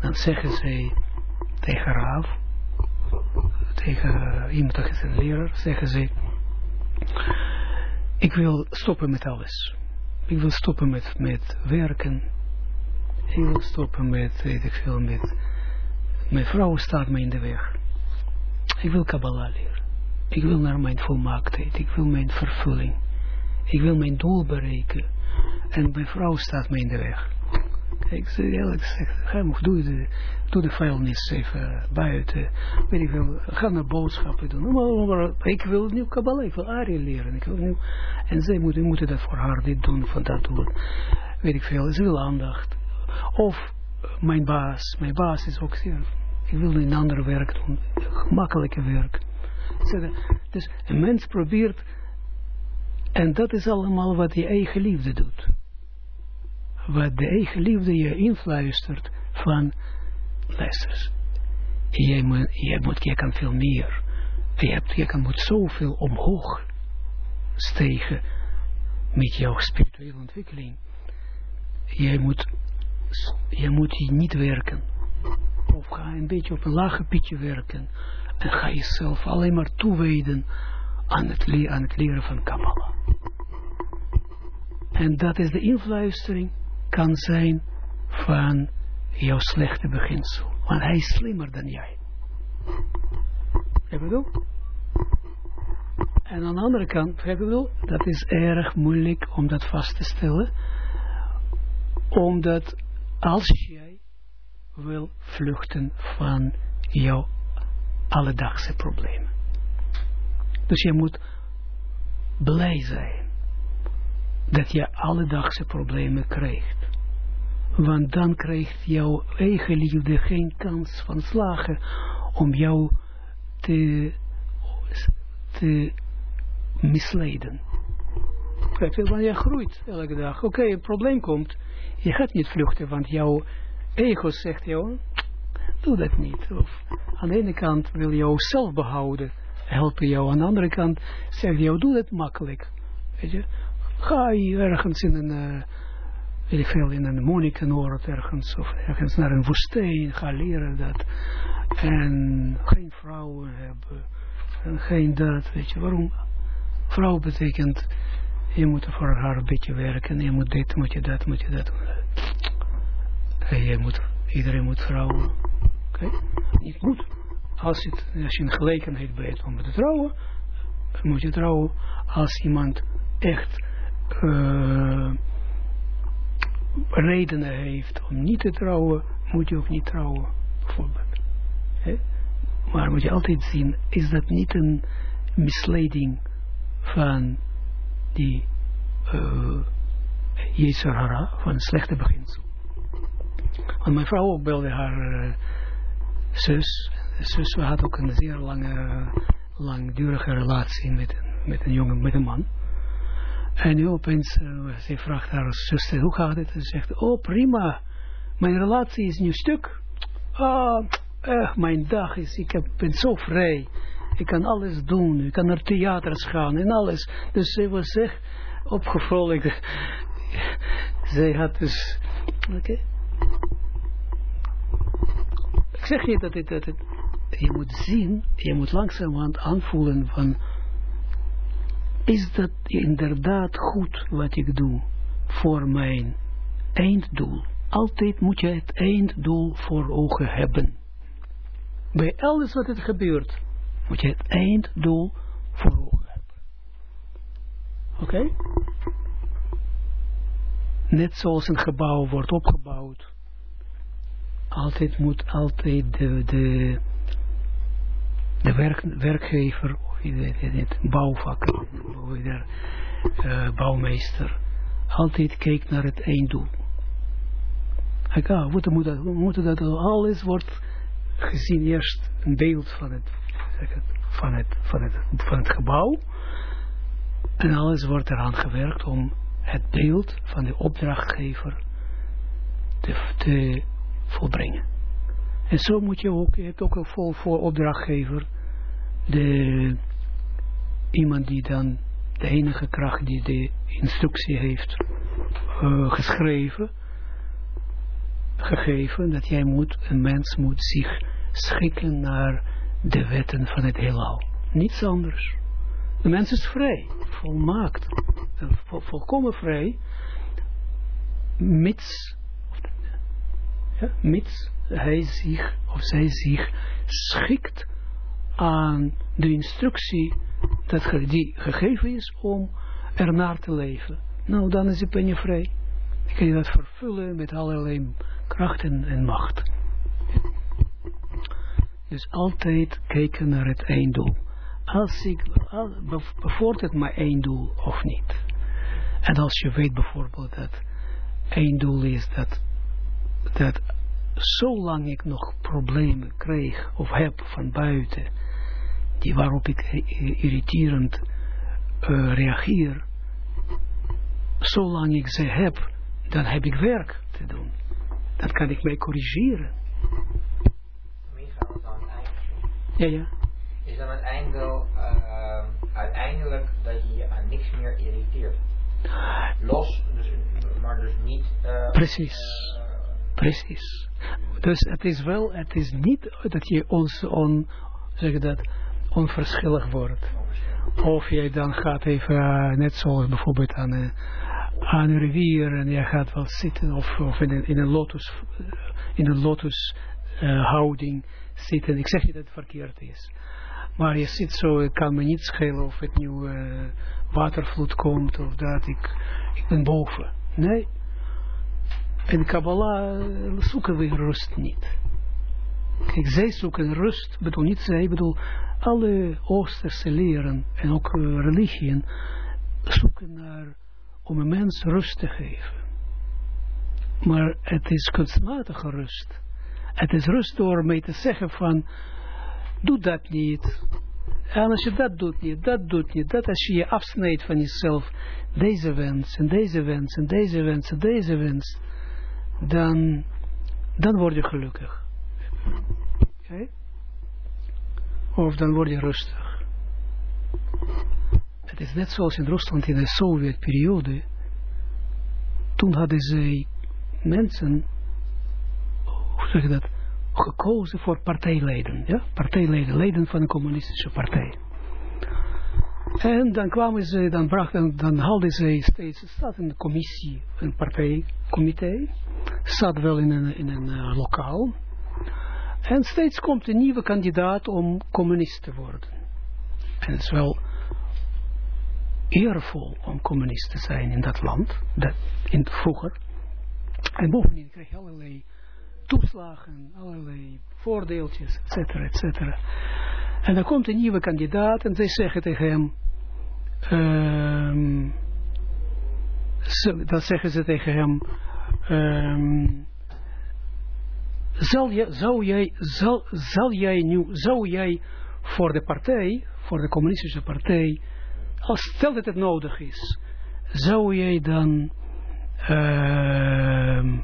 Speaker 1: dan zeggen zij tegen Raaf, tegen iemand is een leraar, zeggen ze, ik wil stoppen met alles. Ik wil stoppen met, met werken. Ik wil stoppen met, weet ik veel, met, mijn vrouw staat me in de weg. Ik wil Kabbalah leren. Ik wil naar mijn volmaaktheid. Ik wil mijn vervulling. Ik wil mijn doel bereiken. En mijn vrouw staat me in de weg. Ik zeg eerlijk gezegd, ga maar, doe de, doe de vuilnis even buiten. Weet ik wel, ga naar boodschappen doen. Maar, maar, ik wil nu Kabbalah, ik wil leren. Ik wil en zij moeten, moeten dat voor haar dit doen, van dat doen. Weet ik veel, ze wil aandacht. Of mijn baas, mijn baas is ook zeer, ik wil een ander werk doen, gemakkelijke werk. Dus een mens probeert, en dat is allemaal wat je eigen liefde doet wat de eigen liefde je influistert van, luister, jij moet, jij moet, jij kan veel meer. Je, hebt, je kan moet zoveel omhoog stegen met jouw spirituele ontwikkeling. Jij moet, jij moet je niet werken. Of ga een beetje op een lage pitje werken. En ga jezelf alleen maar toewijden aan het, aan het leren van Kabbalah. En dat is de influistering kan zijn van jouw slechte beginsel. Want hij is slimmer dan jij. Ik bedoel? En aan de andere kant, ik bedoel, dat is erg moeilijk om dat vast te stellen. Omdat als jij wil vluchten van jouw alledaagse problemen. Dus je moet blij zijn dat je alledaagse problemen krijgt. Want dan krijgt jouw eigen liefde geen kans van slagen om jou te, te misleiden. Kijk, wanneer je groeit elke dag. Oké, een probleem komt. Je gaat niet vluchten, want jouw ego zegt jou, doe dat niet. Of aan de ene kant wil jou zelf behouden, helpen jou. Aan de andere kant zegt jou, doe dat makkelijk. Weet je, ga je ergens in een... Uh, ik veel, in een monnikenoord ergens, of ergens naar een woestijn, ga leren dat. En geen vrouwen hebben, en geen dat, weet je, waarom? Vrouw betekent, je moet voor haar een beetje werken, je moet dit, moet je dat, moet je dat. En je moet, iedereen moet vrouwen, oké? Niet goed. Als, het, als je een gelegenheid bent om te trouwen, moet je trouwen als iemand echt uh, redenen heeft om niet te trouwen, moet je ook niet trouwen, bijvoorbeeld. Maar moet je altijd zien, is dat niet een misleiding van die uh, Jezer Hara, van een slechte beginsel. Want mijn vrouw ook belde haar uh, zus. De zus had ook een zeer lange, langdurige relatie met, met een jongen, met een man. En nu opeens, uh, ze vraagt haar zuster, hoe gaat het? En ze zegt, oh prima, mijn relatie is nu stuk. Ah, echt, mijn dag is, ik heb, ben zo vrij. Ik kan alles doen, ik kan naar theaters gaan en alles. Dus ze was echt opgevrolijkt. Zij had dus, oké. Ik zeg niet dat het, dat het, je moet zien, je moet langzamerhand aanvoelen van is dat inderdaad goed wat ik doe voor mijn einddoel. Altijd moet je het einddoel voor ogen hebben. Bij alles wat er gebeurt, moet je het einddoel voor ogen hebben. Oké? Net zoals een gebouw wordt opgebouwd. Altijd moet altijd de, de, de het bouwvak, uh, bouwmeester, altijd kijkt naar het einddoel. Kijk, we dat alles wordt gezien eerst een beeld van het, van het, van het, van het gebouw. En alles wordt eraan gewerkt om het beeld van de opdrachtgever te, te volbrengen. En zo moet je ook, je hebt ook een vol voor opdrachtgever de iemand die dan de enige kracht die de instructie heeft uh, geschreven, gegeven, dat jij moet, een mens moet zich schikken naar de wetten van het heelal. Niets anders. De mens is vrij, volmaakt, vol, volkomen vrij, mits, ja, mits hij zich of zij zich schikt aan de instructie dat die gegeven is om ernaar te leven. Nou, dan is ben je vrij. Dan kan je dat vervullen met allerlei kracht en, en macht. Dus altijd kijken naar het einddoel. Als ik, bevordert mijn einddoel of niet. En als je weet bijvoorbeeld dat einddoel is dat, dat zolang ik nog problemen kreeg of heb van buiten, die waarop ik irriterend uh, reageer, zolang ik ze heb, dan heb ik werk te doen. Dan kan ik mij corrigeren. Ja, ja.
Speaker 3: Is dan het einde uh, uiteindelijk dat je je aan niks meer irriteert? Los, dus, maar dus niet... Uh,
Speaker 1: Precies. Precies. Dus het is wel, het is niet dat je ons on, zeg dat, onverschillig wordt. Of jij dan gaat even, uh, net zoals bijvoorbeeld aan, uh, aan een rivier en je gaat wel zitten of, of in, een, in een lotus, uh, in een lotus houding zitten. Ik zeg niet dat het verkeerd is. Maar je zit zo, het kan me niet schelen of het nu watervloed komt of dat. Ik, ik ben boven. Nee. In Kabbalah zoeken we rust niet. Kijk, zij zoeken rust, bedoel niet zij, bedoel alle Oosterse leren en ook uh, religieën zoeken naar om een mens rust te geven. Maar het is kunstmatige rust. Het is rust door mee te zeggen van, doe dat niet. En als je dat doet niet, dat doet niet, dat als je je afsnijdt van jezelf, deze wens en deze wens en deze wens en deze wens, dan, dan word je gelukkig. Of dan word je rustig. Het is net zoals in Rusland in de Sovjetperiode. Toen hadden zij mensen, hoe zeg je dat, gekozen voor partijleden, ja, partijleden, leden van een communistische partij. En dan kwamen ze, dan brachten, dan haalden ze steeds, staat een commissie, een partijcomité, staat wel in een, in een uh, lokaal. En steeds komt een nieuwe kandidaat om communist te worden. En het is wel eervol om communist te zijn in dat land, dat in vroeger. En bovendien krijg je allerlei toeslagen, allerlei voordeeltjes, et cetera, et cetera. En dan komt een nieuwe kandidaat en zij zeggen tegen hem, um, dat zeggen ze tegen hem, um, zal, zou jij, zal, zal jij nu, zou jij voor de partij, voor de communistische partij, als stel dat het nodig is, zou jij dan, uh,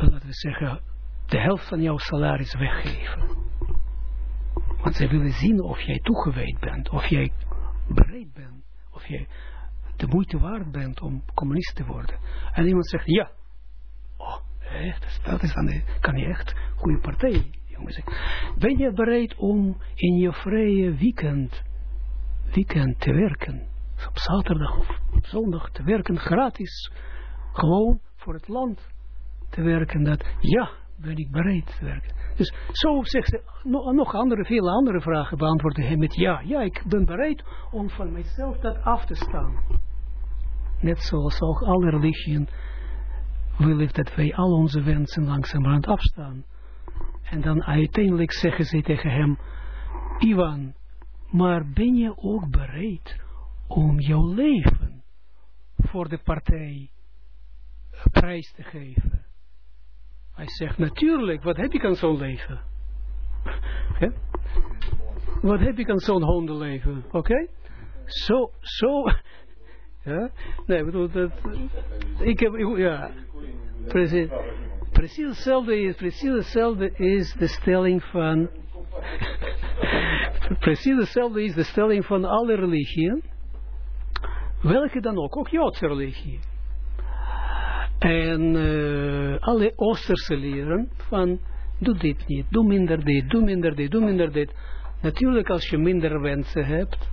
Speaker 1: laten we zeggen, de helft van jouw salaris weggeven? Want zij willen zien of jij toegewijd bent, of jij bereid bent, of jij de moeite waard bent om communist te worden. En iemand zegt, ja, oh, echt, dat is dan, kan je echt goede partij, jongens. Ben je bereid om in je vrije weekend, weekend te werken, op zaterdag of op zondag te werken, gratis, gewoon voor het land te werken, dat, ja, ben ik bereid te werken. Dus zo zegt ze, nog, andere, vele andere vragen beantwoorden hij met ja. Ja, ik ben bereid om van mijzelf dat af te staan. Net zoals ook alle religieën willen dat wij al onze wensen langzamerhand afstaan. En dan uiteindelijk zeggen ze tegen hem, Ivan, maar ben je ook bereid om jouw leven voor de partij prijs te geven? Hij zegt, natuurlijk, wat heb ik aan zo'n leven? Wat heb ik aan zo'n hondenleven? Oké? Zo, zo. Ja? Nee, bedoel, dat. Ik heb, ja. Precies. Precies hetzelfde is, precies hetzelfde is de stelling van. precies hetzelfde is de stelling van alle religieën. Welke dan ook, ook Joodse religie. En uh, alle Oosterse leren van doe dit niet, doe minder dit, doe minder dit, doe minder dit. Natuurlijk als je minder wensen hebt,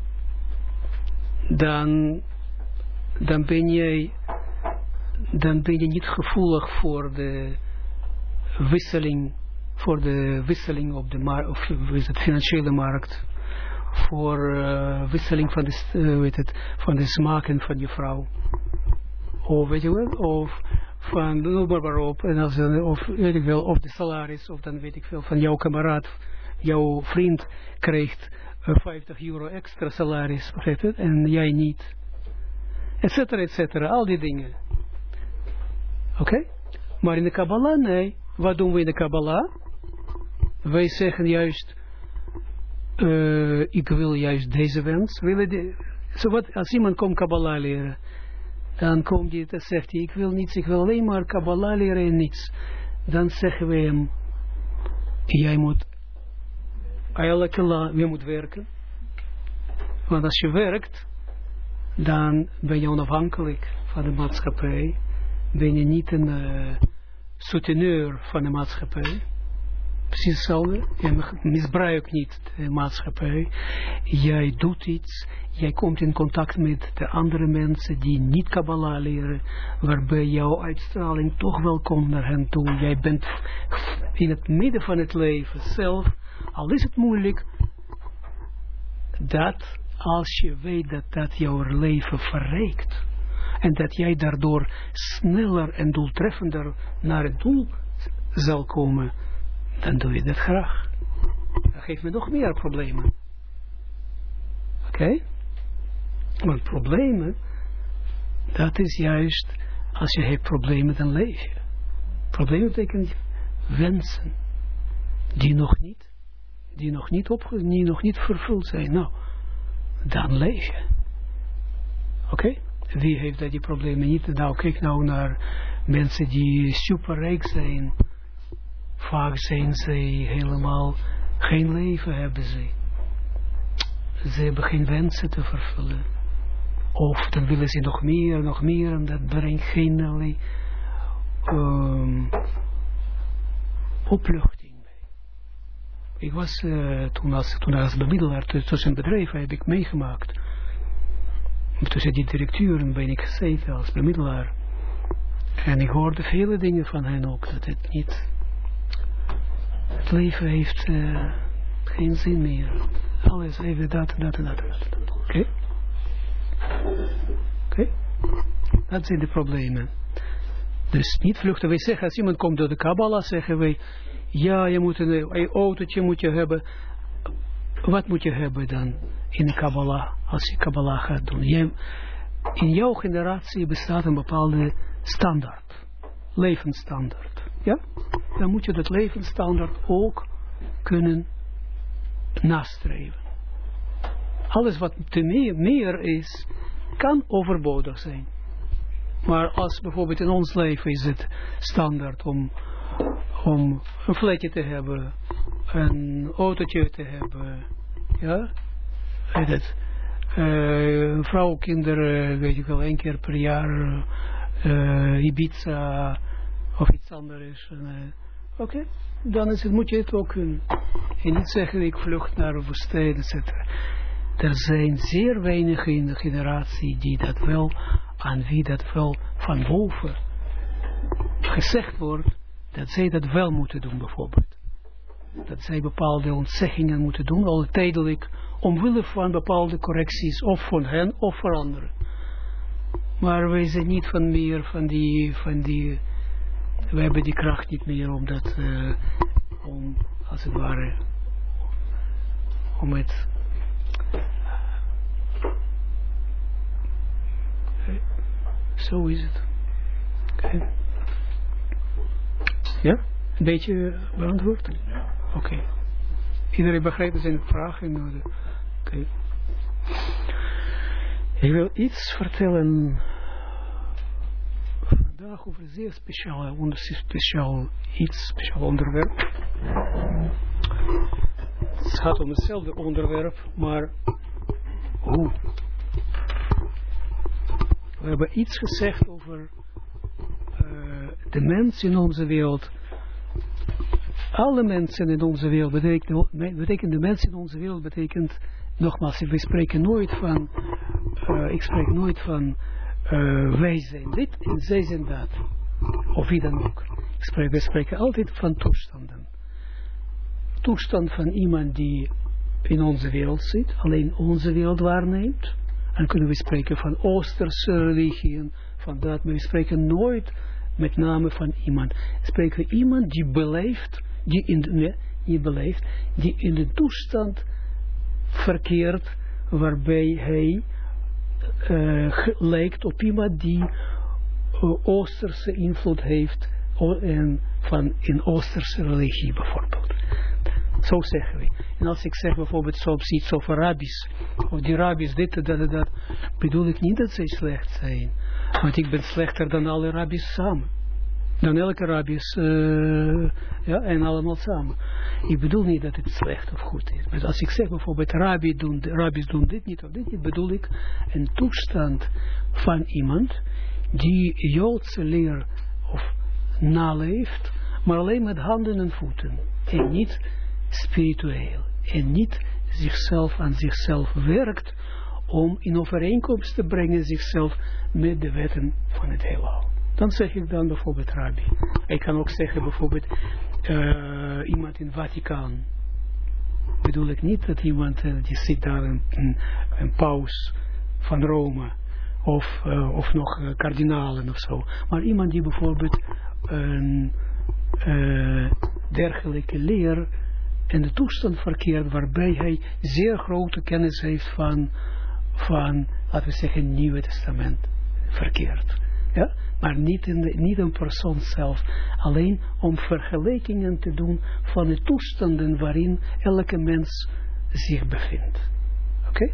Speaker 1: dan, dan ben je dan ben je niet gevoelig voor de wisseling, voor de wisseling op de markt, of is financiële markt, voor uh, wisseling van de, uh, weet het, van de smaken van je vrouw. Of weet je wel, of van, noem maar waarop, en als, of weet ik wel, of de salaris, of dan weet ik veel, van jouw kameraad, jouw vriend krijgt uh, 50 euro extra salaris, en jij niet. Etcetera, etcetera, al die dingen. Oké? Maar in de Kabbalah, nee. Wat doen we in de Kabbalah? Wij zeggen juist, uh, ik wil juist deze wens. Wat, als iemand komt Kabbalah leren, dan komt hij, dan zegt hij, ik wil niets, ik wil alleen maar Kabbalah leren en niets. Dan zeggen we hem, jij moet, eigenlijk, je moet werken. Want als je werkt, dan ben je onafhankelijk van de maatschappij. Ben je niet een uh, souteneur van de maatschappij precies hetzelfde. Je misbruikt niet de maatschappij. Jij doet iets. Jij komt in contact met de andere mensen die niet Kabbalah leren. Waarbij jouw uitstraling toch wel komt naar hen toe. Jij bent in het midden van het leven zelf. Al is het moeilijk. Dat als je weet dat dat jouw leven verrijkt. En dat jij daardoor sneller en doeltreffender naar het doel zal komen dan doe je dat graag. Dat geeft me nog meer problemen. Oké? Want problemen, dat is juist, als je hebt problemen, dan leef je. Problemen betekent wensen, die nog niet, die nog niet, opge die nog niet vervuld zijn. Nou, dan leef je. Oké? Wie heeft dat die problemen niet? Nou, kijk nou naar mensen die superrijk zijn Vaak zijn ze helemaal geen leven hebben ze. Ze hebben geen wensen te vervullen. Of dan willen ze nog meer, nog meer, en dat brengt geen um, opluchting. Ik was uh, toen, als, toen als bemiddelaar tussen bedrijven heb ik meegemaakt. Tussen die directeuren ben ik gezeten als bemiddelaar. En ik hoorde vele dingen van hen ook, dat het niet, het leven heeft uh, geen zin meer. Alles even dat, dat en dat. Oké? Okay? Oké? Okay? Dat zijn de problemen. Dus niet vluchten. Wij zeggen, als iemand komt door de Kabbalah, zeggen wij, ja, je moet een, een autootje moet je hebben. Wat moet je hebben dan in Kabbalah, als je Kabbalah gaat doen? Je, in jouw generatie bestaat een bepaalde standaard, levensstandaard. Ja? Dan moet je dat levensstandaard ook kunnen nastreven. Alles wat te meer, meer is, kan overbodig zijn. Maar als bijvoorbeeld in ons leven is het standaard om, om een flatje te hebben, een autootje te hebben, ja, weet het, uh, vrouw, kinderen, weet ik wel, één keer per jaar, uh, Ibiza of iets anders. Uh, Oké, dan is het, moet je het ook kunnen. En niet zeggen, ik vlucht naar een woestijn, etc. Er zijn zeer weinigen in de generatie die dat wel aan wie dat wel van boven gezegd wordt, dat zij dat wel moeten doen bijvoorbeeld. Dat zij bepaalde ontzeggingen moeten doen, al tijdelijk, omwille van bepaalde correcties, of van hen of voor anderen. Maar wij zijn niet van meer van die, van die, we hebben die kracht niet meer om dat, uh, om, als het ware, om het Zo is het. Okay. Ja? Een beetje beantwoord? Ja. Oké. Okay. Iedereen begrijpt zijn vraag in orde. Oké. Okay. Ik wil iets vertellen vandaag over een zeer speciaal, onder, speciaal iets, speciaal onderwerp. Het gaat om hetzelfde onderwerp, maar hoe we hebben iets gezegd over de mens in onze wereld. Alle mensen in onze wereld betekent, betekent de mens in onze wereld betekent, nogmaals, we spreken nooit van, uh, ik spreek nooit van uh, wij zijn dit en zij zijn dat. Of wie dan ook. We spreken altijd van toestanden. Toestand van iemand die in onze wereld zit, alleen onze wereld waarneemt dan kunnen we spreken van Oosterse religieën, van dat, maar we spreken nooit met name van iemand. We spreken iemand die beleeft, die in de, nee, die beleeft, die in de toestand verkeert, waarbij hij uh, lijkt op iemand die uh, Oosterse invloed heeft, en van in Oosterse religie bijvoorbeeld. Zo zeggen we. En als ik zeg bijvoorbeeld soms iets over rabbis, of die rabbis dit, dat, dat, dat, bedoel ik niet dat zij slecht zijn. Want ik ben slechter dan alle rabbis samen. Dan elke rabbis, uh, ja, en allemaal samen. Ik bedoel niet dat het slecht of goed is. Maar als ik zeg bijvoorbeeld rabbi doen, rabbis doen dit niet of dit niet, bedoel ik een toestand van iemand die Joodse leer of naleeft, maar alleen met handen en voeten. En niet spiritueel en niet zichzelf aan zichzelf werkt om in overeenkomst te brengen zichzelf met de wetten van het heelal. Dan zeg ik dan bijvoorbeeld rabbi. Ik kan ook zeggen bijvoorbeeld uh, iemand in Vaticaan. Bedoel ik niet dat iemand uh, die zit daar een, paus van Rome of, uh, of nog kardinalen of zo. Maar iemand die bijvoorbeeld een dergelijke leer en de toestand verkeert waarbij hij zeer grote kennis heeft van, van laten we zeggen, Nieuwe Testament verkeerd. Ja? Maar niet, in de, niet een persoon zelf. Alleen om vergelijkingen te doen van de toestanden waarin elke mens zich bevindt. Oké?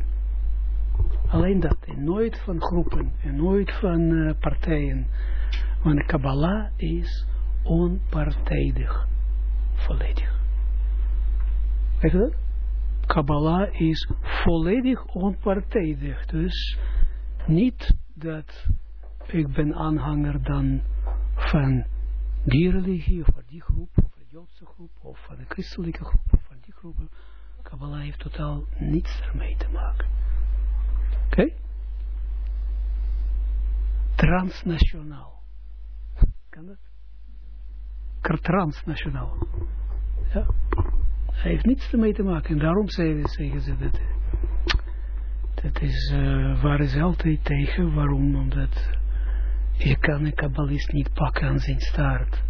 Speaker 1: Alleen dat. En nooit van groepen. En nooit van uh, partijen. Want Kabbalah is onpartijdig. Volledig. Weet je dat? Kabbalah is volledig onpartijdig. Dus niet dat ik ben aanhanger dan van die religie, of van die groep, of de Joodse groep, of van de christelijke groep, of van die groepen. Kabbalah heeft totaal niets ermee te maken. Oké? Transnationaal. Kan dat? Transnationaal. Ja. Hij heeft niets ermee te maken. En daarom zeggen ze dat. Dat is, uh, waar is altijd tegen. Waarom? Omdat je kan een kabbalist niet pakken aan zijn staart.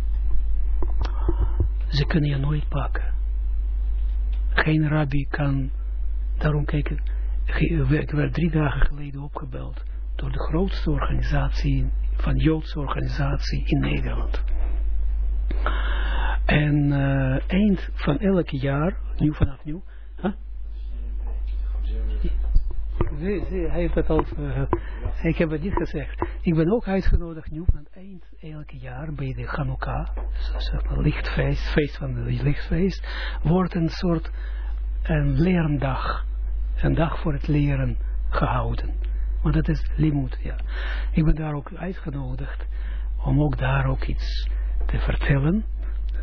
Speaker 1: Ze kunnen je nooit pakken. Geen rabbi kan, daarom kijken, ik werd drie dagen geleden opgebeld door de grootste organisatie, van Joodse organisatie in Nederland. En uh, eind van elk jaar, nieuw vanaf nieuw, huh? Hij heeft het al, uh, ik heb het niet gezegd. Ik ben ook uitgenodigd nu van eind elk jaar bij de Hanukkah, zeg maar lichtfeest, feest van de lichtfeest, wordt een soort een leerdag, een dag voor het leren gehouden. Want dat is limut, ja. Ik ben daar ook uitgenodigd om ook daar ook iets te vertellen.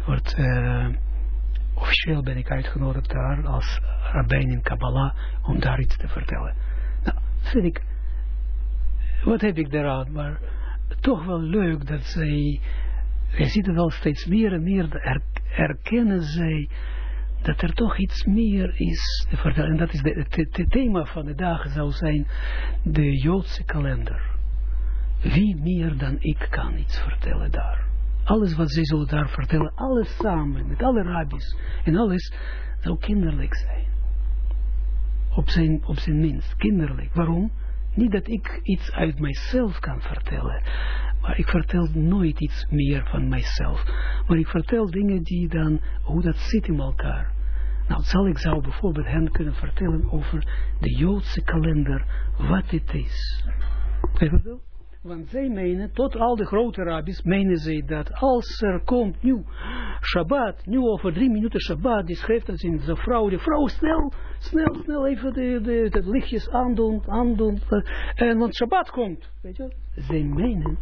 Speaker 1: Wordt, uh, officieel ben ik uitgenodigd daar als rabbijn in Kabbalah om daar iets te vertellen. Nou, vind ik, wat heb ik daaraan, maar toch wel leuk dat zij, je ziet het wel steeds meer en meer, er, erkennen zij dat er toch iets meer is te vertellen. En dat is het thema van de dagen zou zijn de Joodse kalender. Wie meer dan ik kan iets vertellen daar. Alles wat zij zullen daar vertellen, alles samen, met alle rabbis en alles, zou kinderlijk zijn. Op zijn, op zijn minst, kinderlijk. Waarom? Niet dat ik iets uit mijzelf kan vertellen, maar ik vertel nooit iets meer van mijzelf. Maar ik vertel dingen die dan, hoe dat zit in elkaar. Nou, zal ik zou bijvoorbeeld hen kunnen vertellen over de Joodse kalender, wat het is. Bijvoorbeeld, want zij menen, tot al de grote rabbis, menen zij dat als er komt nu Shabbat, nu over drie minuten Shabbat, die schrijft dat in de vrouw, de vrouw snel, snel, snel even de, de, de lichtjes aandoen, aandoen, en want Shabbat komt, weet je. Zij menen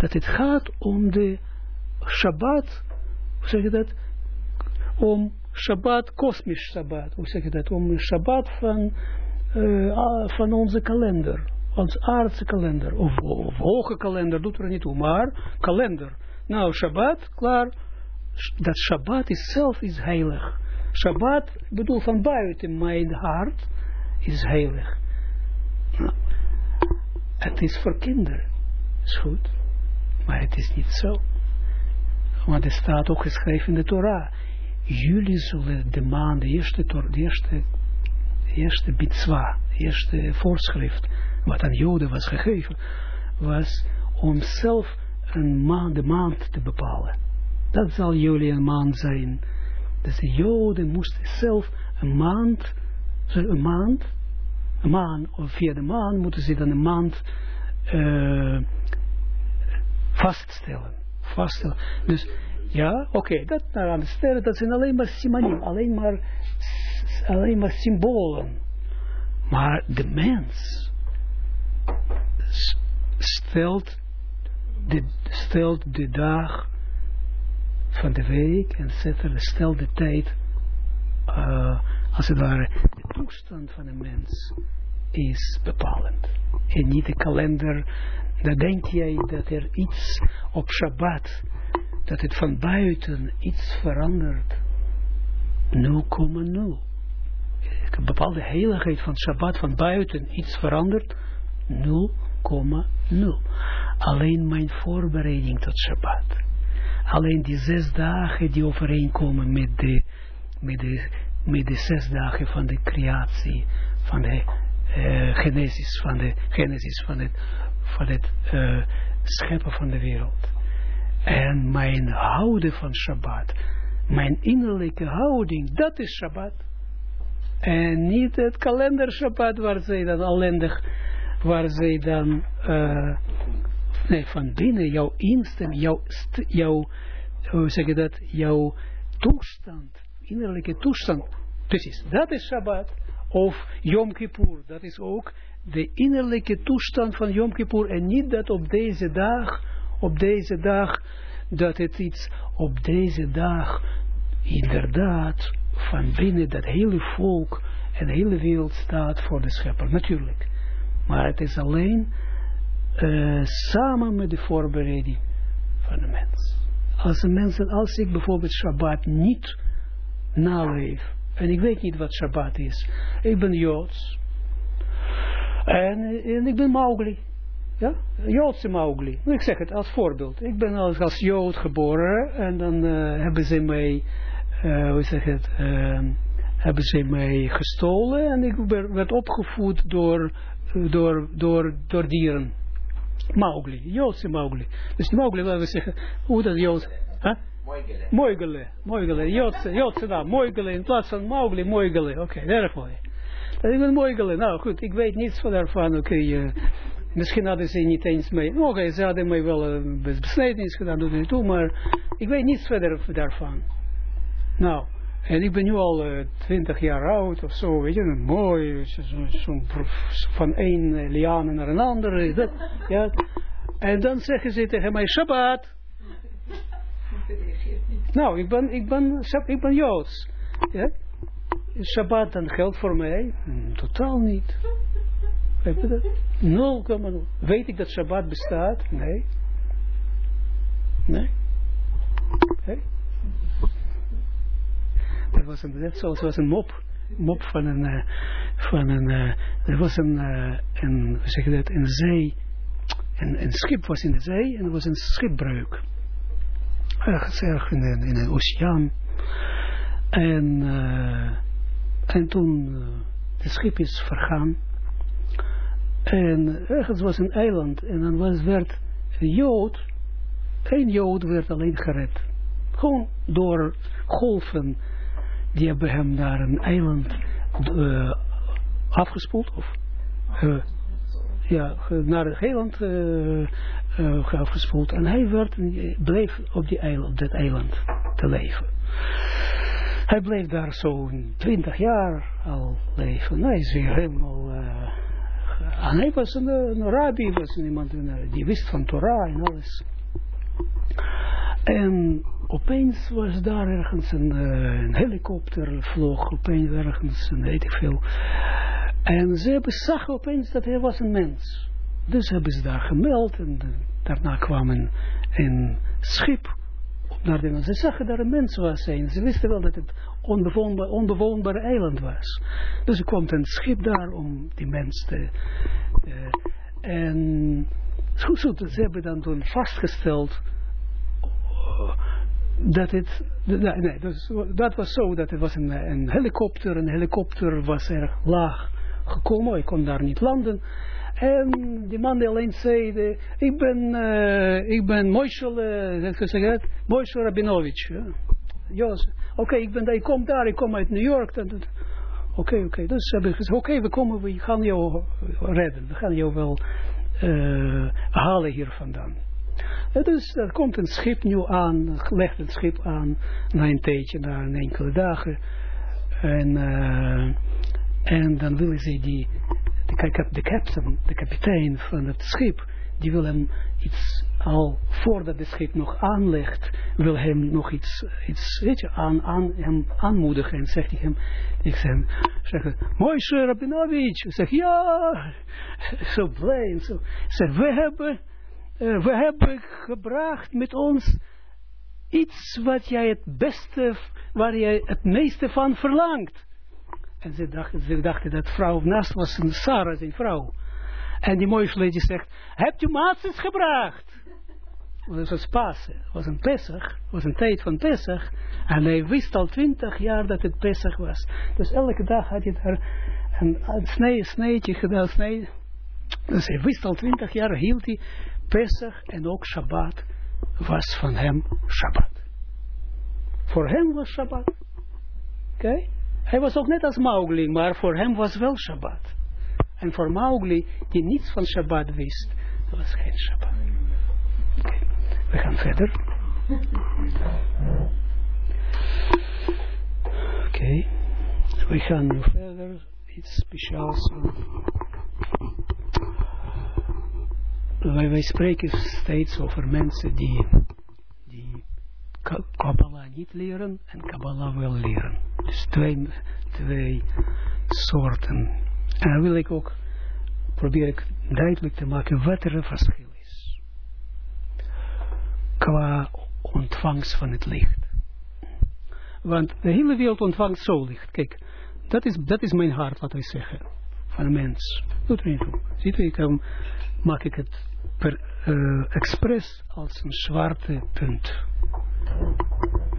Speaker 1: dat het gaat om de Shabbat, hoe zeg je dat, om Shabbat, kosmisch Shabbat, hoe zeg je dat, om Shabbat van, uh, van onze kalender ons aardse kalender, of, of hoge kalender, doet er niet toe, maar kalender. Nou, Shabbat, klaar, dat Shabbat is zelf is heilig. Shabbat, bedoel van buiten mijn hart, is heilig. Nou, het is voor kinderen, is goed, maar het is niet zo. Want er staat ook geschreven in de Torah, jullie zullen de maand, de eerste, de eerste, de eerste mitzwa, de eerste voorschrift, wat aan Joden was gegeven, was om zelf een maand, de maand te bepalen. Dat zal jullie een maand zijn. Dus de Joden moesten zelf een maand, een maand, een maand, of via de maand moeten ze dan een maand uh, vaststellen. Vaststellen. Dus ja, oké, dat naar de sterren, dat zijn alleen maar simanim, alleen maar, alleen maar symbolen. Maar de mens, stelt de, stelt de dag van de week en stelt de tijd, uh, als het ware, de toestand van een mens is bepalend. En niet de kalender, dan denk jij dat er iets op Shabbat, dat het van buiten iets verandert. 0,0. Een bepaalde heiligheid van Shabbat van buiten iets verandert. 0,0. Alleen mijn voorbereiding tot Shabbat. Alleen die zes dagen die overeenkomen met de, met de, met de zes dagen van de creatie, van de uh, genesis, van de genesis van het, van het uh, scheppen van de wereld. En mijn houden van Shabbat, mijn innerlijke houding, dat is Shabbat. En niet het kalender Shabbat waar zij dan ellendig waar zij dan, uh, nee, van binnen jouw instemming, jouw, jouw, hoe zeg je dat, jouw toestand, innerlijke toestand, precies, dat is Shabbat, of Yom Kippur, dat is ook de innerlijke toestand van Yom Kippur, en niet dat op deze dag, op deze dag, dat het iets op deze dag inderdaad van binnen dat hele volk en de hele wereld staat voor de schepper, natuurlijk. Maar het is alleen uh, samen met de voorbereiding van de mens. Als, een mens, als ik bijvoorbeeld Shabbat niet naleef, en ik weet niet wat Shabbat is, ik ben Joods, en, en ik ben Mowgli, ja, Joodse Mowgli. Ik zeg het als voorbeeld. Ik ben als, als Jood geboren en dan uh, hebben ze mij, uh, hoe zeg het, hebben ze mij gestolen en ik werd opgevoed door, door, door, door dieren. Mowgli, Joodse Mowgli. Dus Mowgli, laten we zeggen, hoe dat Joods... Huh?
Speaker 3: Moigele.
Speaker 1: Moigele, Joodse, Joodse naam, Moigele, in plaats van Mowgli, Moigele, oké, okay, erg mooi. Ik ben Moigele, nou goed, ik weet niets van daarvan, oké, okay, uh, misschien hadden ze niet eens mee, oké, okay, ze hadden mij wel een uh, besnijdenis gedaan, doet niet toe, maar ik weet niets verder daarvan. Nou, en ik ben nu al uh, 20 jaar oud of zo, weet je, mooi, zo, zo, van één uh, liane naar een andere, ja. En dan zeggen ze tegen mij, Shabbat. Nou, ik ben, ik ben, ik ben Joods. Ja? Shabbat dan geldt voor mij? Hmm, totaal niet. Weet je dat? 0,0. Weet ik dat Shabbat bestaat? Nee. Nee. Er was een, net was een mop, mop van een, uh, van een, uh, er was een, uh, een, hoe zeg je dat, een zee, een, een schip was in de zee en er was een schipbreuk. Ergens erg in een, in een oceaan. En, en toen, het schip is vergaan. En ergens was een eiland en dan was, werd een jood, één jood werd alleen gered. Gewoon door golven die hebben hem naar een eiland uh, afgespoeld. Of, ja, naar het eiland uh, afgespoeld. En hij werd, bleef op, die eiland, op dat eiland te leven. Hij bleef daar zo'n twintig jaar al leven. Hij is weer helemaal... en hij was een, een rabbi, was iemand die wist van Torah en alles. En opeens was daar ergens een, uh, helikopter vloog, opeens ergens, weet ik veel. En ze hebben zag opeens dat hij was een mens. Dus hebben ze daar gemeld en uh, daarna kwam een, een schip naar de Ze zagen dat een mens was zijn. Ze wisten wel dat het onbewoonbaar, onbewoonbaar eiland was. Dus er kwam een schip daar om die mens te... Uh, en goed, goed, ze hebben dan toen vastgesteld dat het, nee, nee dat, was zo, dat het was een, een helikopter, een helikopter was erg laag gekomen, ik kon daar niet landen. En die man alleen zei, ik ben, uh, ik ben Moishel, uh, Moishel Rabinovich. Ja, oké, ik ben, ik kom daar, ik kom uit New York. Oké, oké, dus hebben gezegd, oké, we komen, we gaan jou redden, we gaan jou wel uh, halen hier vandaan. Dus er komt een schip nu aan, legt een schip aan, na een tijdje, na een enkele dagen. En, uh, en dan willen ze die, de, de captain, de kapitein van het schip, die wil hem iets, al voordat het schip nog aanlegt, wil hem nog iets, iets weet aan, aan, hem aanmoedigen. En zegt hij hem, ik zeg, zeg Moishe Rabinovich, zeg ja, zo blij en zo. Zeg, we hebben uh, we hebben gebracht met ons iets wat jij het beste, waar jij het meeste van verlangt. En ze dachten, ze dachten dat vrouw naast was een Sarah, zijn vrouw. En die mooie vleesje zegt, hebt u maatjes gebracht? Dat was Pasen, het was een Pesach, het was een tijd van Pesach. En hij wist al twintig jaar dat het Pesach was. Dus elke dag had hij daar een, een snee, sneetje gedaan, snee. Dus hij wist al twintig jaar, hield hij Pesach en ook Shabbat was van hem Shabbat. Voor hem was Shabbat. Oké? Okay? Hij was ook net als Mowgli, maar voor hem was wel Shabbat. En voor Mowgli, die niets van Shabbat wist, was geen Shabbat. Okay. we gaan verder. Oké, okay. we gaan nu verder. Iets speciaals wij, wij spreken steeds over mensen die, die Kabbalah niet leren en Kabbalah wel leren. Dus twee, twee soorten. En dan wil ik ook, probeer ik duidelijk te maken wat er een verschil is. Qua ontvangst van het licht. Want de hele wereld ontvangt zo licht. Kijk, dat is, dat is mijn hart, laten we zeggen. Van een mens. Doet er niet toe. Ziet u, dan maak ik het per uh, expres als een zwarte punt.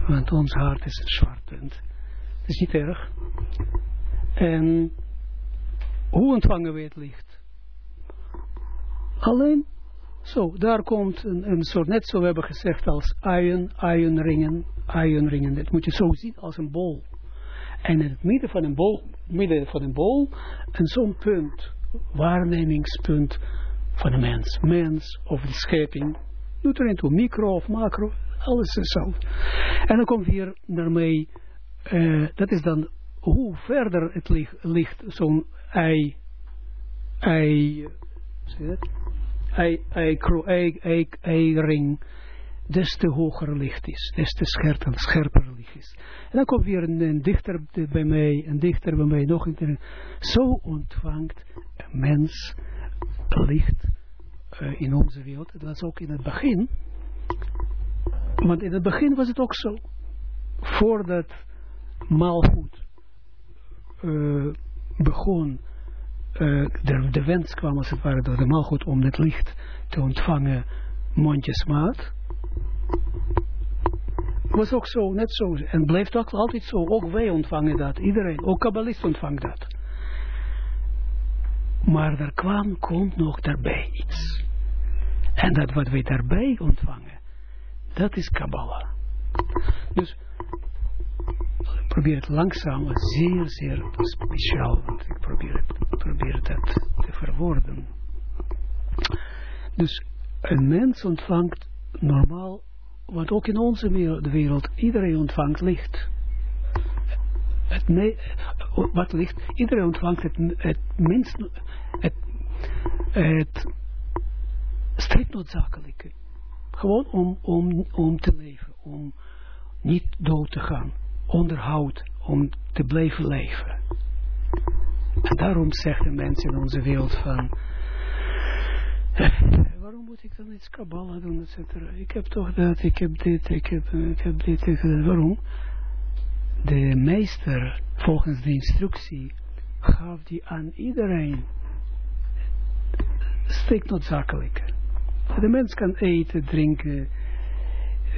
Speaker 1: Want ons hart is een zwart punt. Dat is niet erg. En hoe ontvangen we het licht? Alleen zo, daar komt een, een soort, net zo we hebben gezegd als ion, ionringen, ionringen. Dat moet je zo zien als een bol. En in het midden van een bol, midden van een bol, een zo'n punt, waarnemingspunt van de mens. Mens of de schepping, doet er toe, micro of macro, alles is zo. En dan komt hier daarmee, uh, dat is dan hoe verder het ligt, ligt zo'n ei, ei? Ei, ei, ei, ring, des te hoger licht is, des te scherper, scherper licht is. En dan komt weer een, een dichter bij mij, een dichter bij mij, nog een Zo ontvangt een mens licht uh, in onze wereld. Dat was ook in het begin. Want in het begin was het ook zo. Voordat maalgoed uh, begon, uh, de, de wens kwam als het ware door de maalgoed om het licht te ontvangen mondjesmaat. Was ook zo, net zo. En blijft ook altijd zo. Ook wij ontvangen dat. Iedereen, ook kabbalist ontvangt dat. Maar er kwam, komt nog daarbij iets. En dat wat wij daarbij ontvangen, dat is Kabbalah. Dus probeer het langzaam, zeer, zeer speciaal, want ik probeer, het, probeer dat te verwoorden. Dus een mens ontvangt normaal, want ook in onze wereld, iedereen ontvangt licht. Het me, wat licht, iedereen ontvangt het, het minst, het, het strikt noodzakelijke. Gewoon om, om, om te leven, om niet dood te gaan. Onderhoud, om te blijven leven. En daarom zeggen mensen in onze wereld van, waarom moet ik dan iets kabbalah doen, et cetera. Ik heb toch dat, ik heb dit, ik heb, ik heb dit, ik heb. Waarom? De meester, volgens de instructie, gaf die aan iedereen strikt noodzakelijk. De mens kan eten, drinken,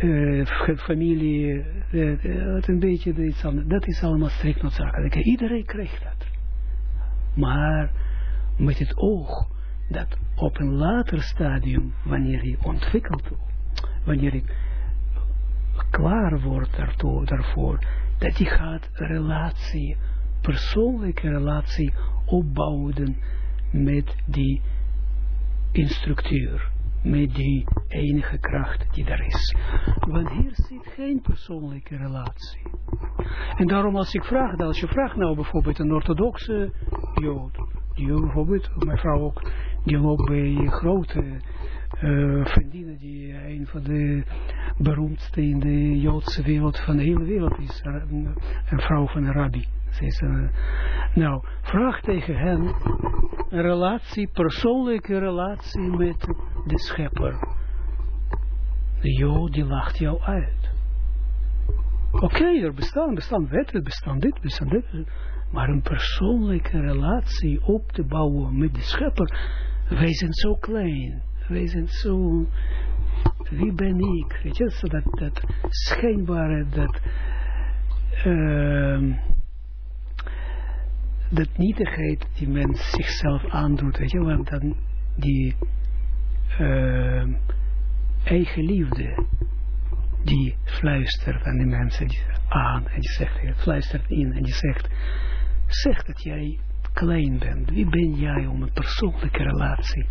Speaker 1: uh, familie, uh, een beetje. Dat is allemaal strikt noodzakelijk. Iedereen krijgt dat. Maar met het oog dat op een later stadium, wanneer hij ontwikkelt, wanneer hij klaar wordt daartoe, daarvoor, dat hij gaat relatie, persoonlijke relatie opbouwen met die instructeur met die enige kracht die er is. Want hier zit geen persoonlijke relatie. En daarom als ik vraag, als je vraagt nou bijvoorbeeld een orthodoxe jood, die bijvoorbeeld, mijn vrouw ook, die loopt bij grote uh, vriendinnen, die een van de beroemdste in de Joodse wereld van de hele wereld is, een, een vrouw van een rabbi. Uh, nou, vraag tegen hen een relatie, persoonlijke relatie met de schepper. De Jood die lacht jou uit. Oké, er bestaan, bestaan wetten, bestaan dit, bestaan dit. Maar een persoonlijke relatie op te bouwen met de schepper. Wij zijn zo klein. Wij zijn zo... Wie ben ik? Weet je, zo dat, dat schijnbare, dat... Uh, dat nietigheid die mens zichzelf aandoet, weet je, want dan die uh, eigen liefde, die fluistert aan de mensen aan en die zegt, fluistert in en die zegt, zeg dat jij klein bent, wie ben jij om een persoonlijke relatie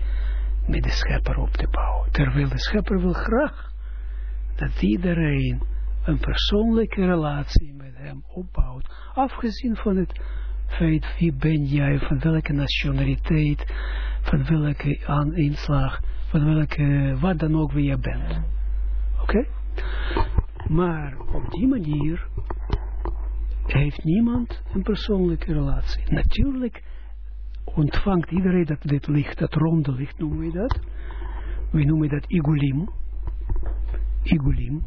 Speaker 1: met de schepper op te bouwen, terwijl de schepper wil graag dat iedereen een persoonlijke relatie met hem opbouwt, afgezien van het feit, wie ben jij, van welke nationaliteit, van welke aan inslag, van welke, wat dan ook wie je bent. Oké? Maar op die manier heeft niemand een persoonlijke relatie. Natuurlijk ontvangt iedereen dat dit licht, dat ronde licht noemen we dat. We noemen dat igulim. Igulim.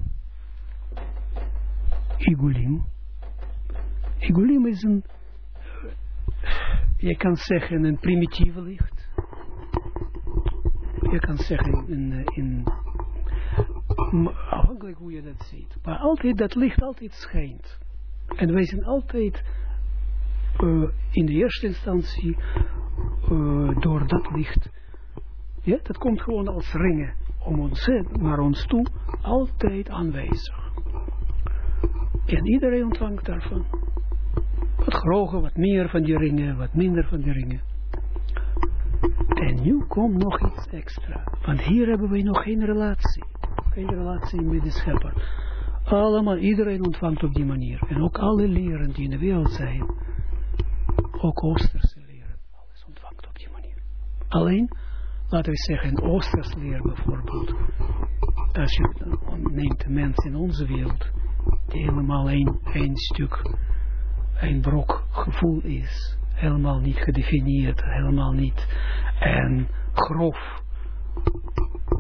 Speaker 1: Igulim. Igulim is een, je kan zeggen een primitieve licht. Je kan zeggen in, in afhankelijk hoe je dat ziet. Maar altijd, dat licht altijd schijnt. En wij zijn altijd uh, in de eerste instantie uh, door dat licht. Ja, dat komt gewoon als ringen om ons naar ons toe altijd aanwezig. En iedereen ontvangt daarvan. Wat groter, wat meer van die ringen, wat minder van die ringen. En nu komt nog iets extra. Want hier hebben we nog geen relatie. Geen relatie met de schepper. Allemaal, iedereen ontvangt op die manier. En ook alle leren die in de wereld zijn. Ook Oosterse leren. Alles ontvangt op die manier. Alleen, laten we zeggen, Oosters leer bijvoorbeeld. Als je neemt de mens in onze wereld. Die helemaal één, één stuk, een brok gevoel is. Helemaal niet gedefinieerd. Helemaal niet. En grof.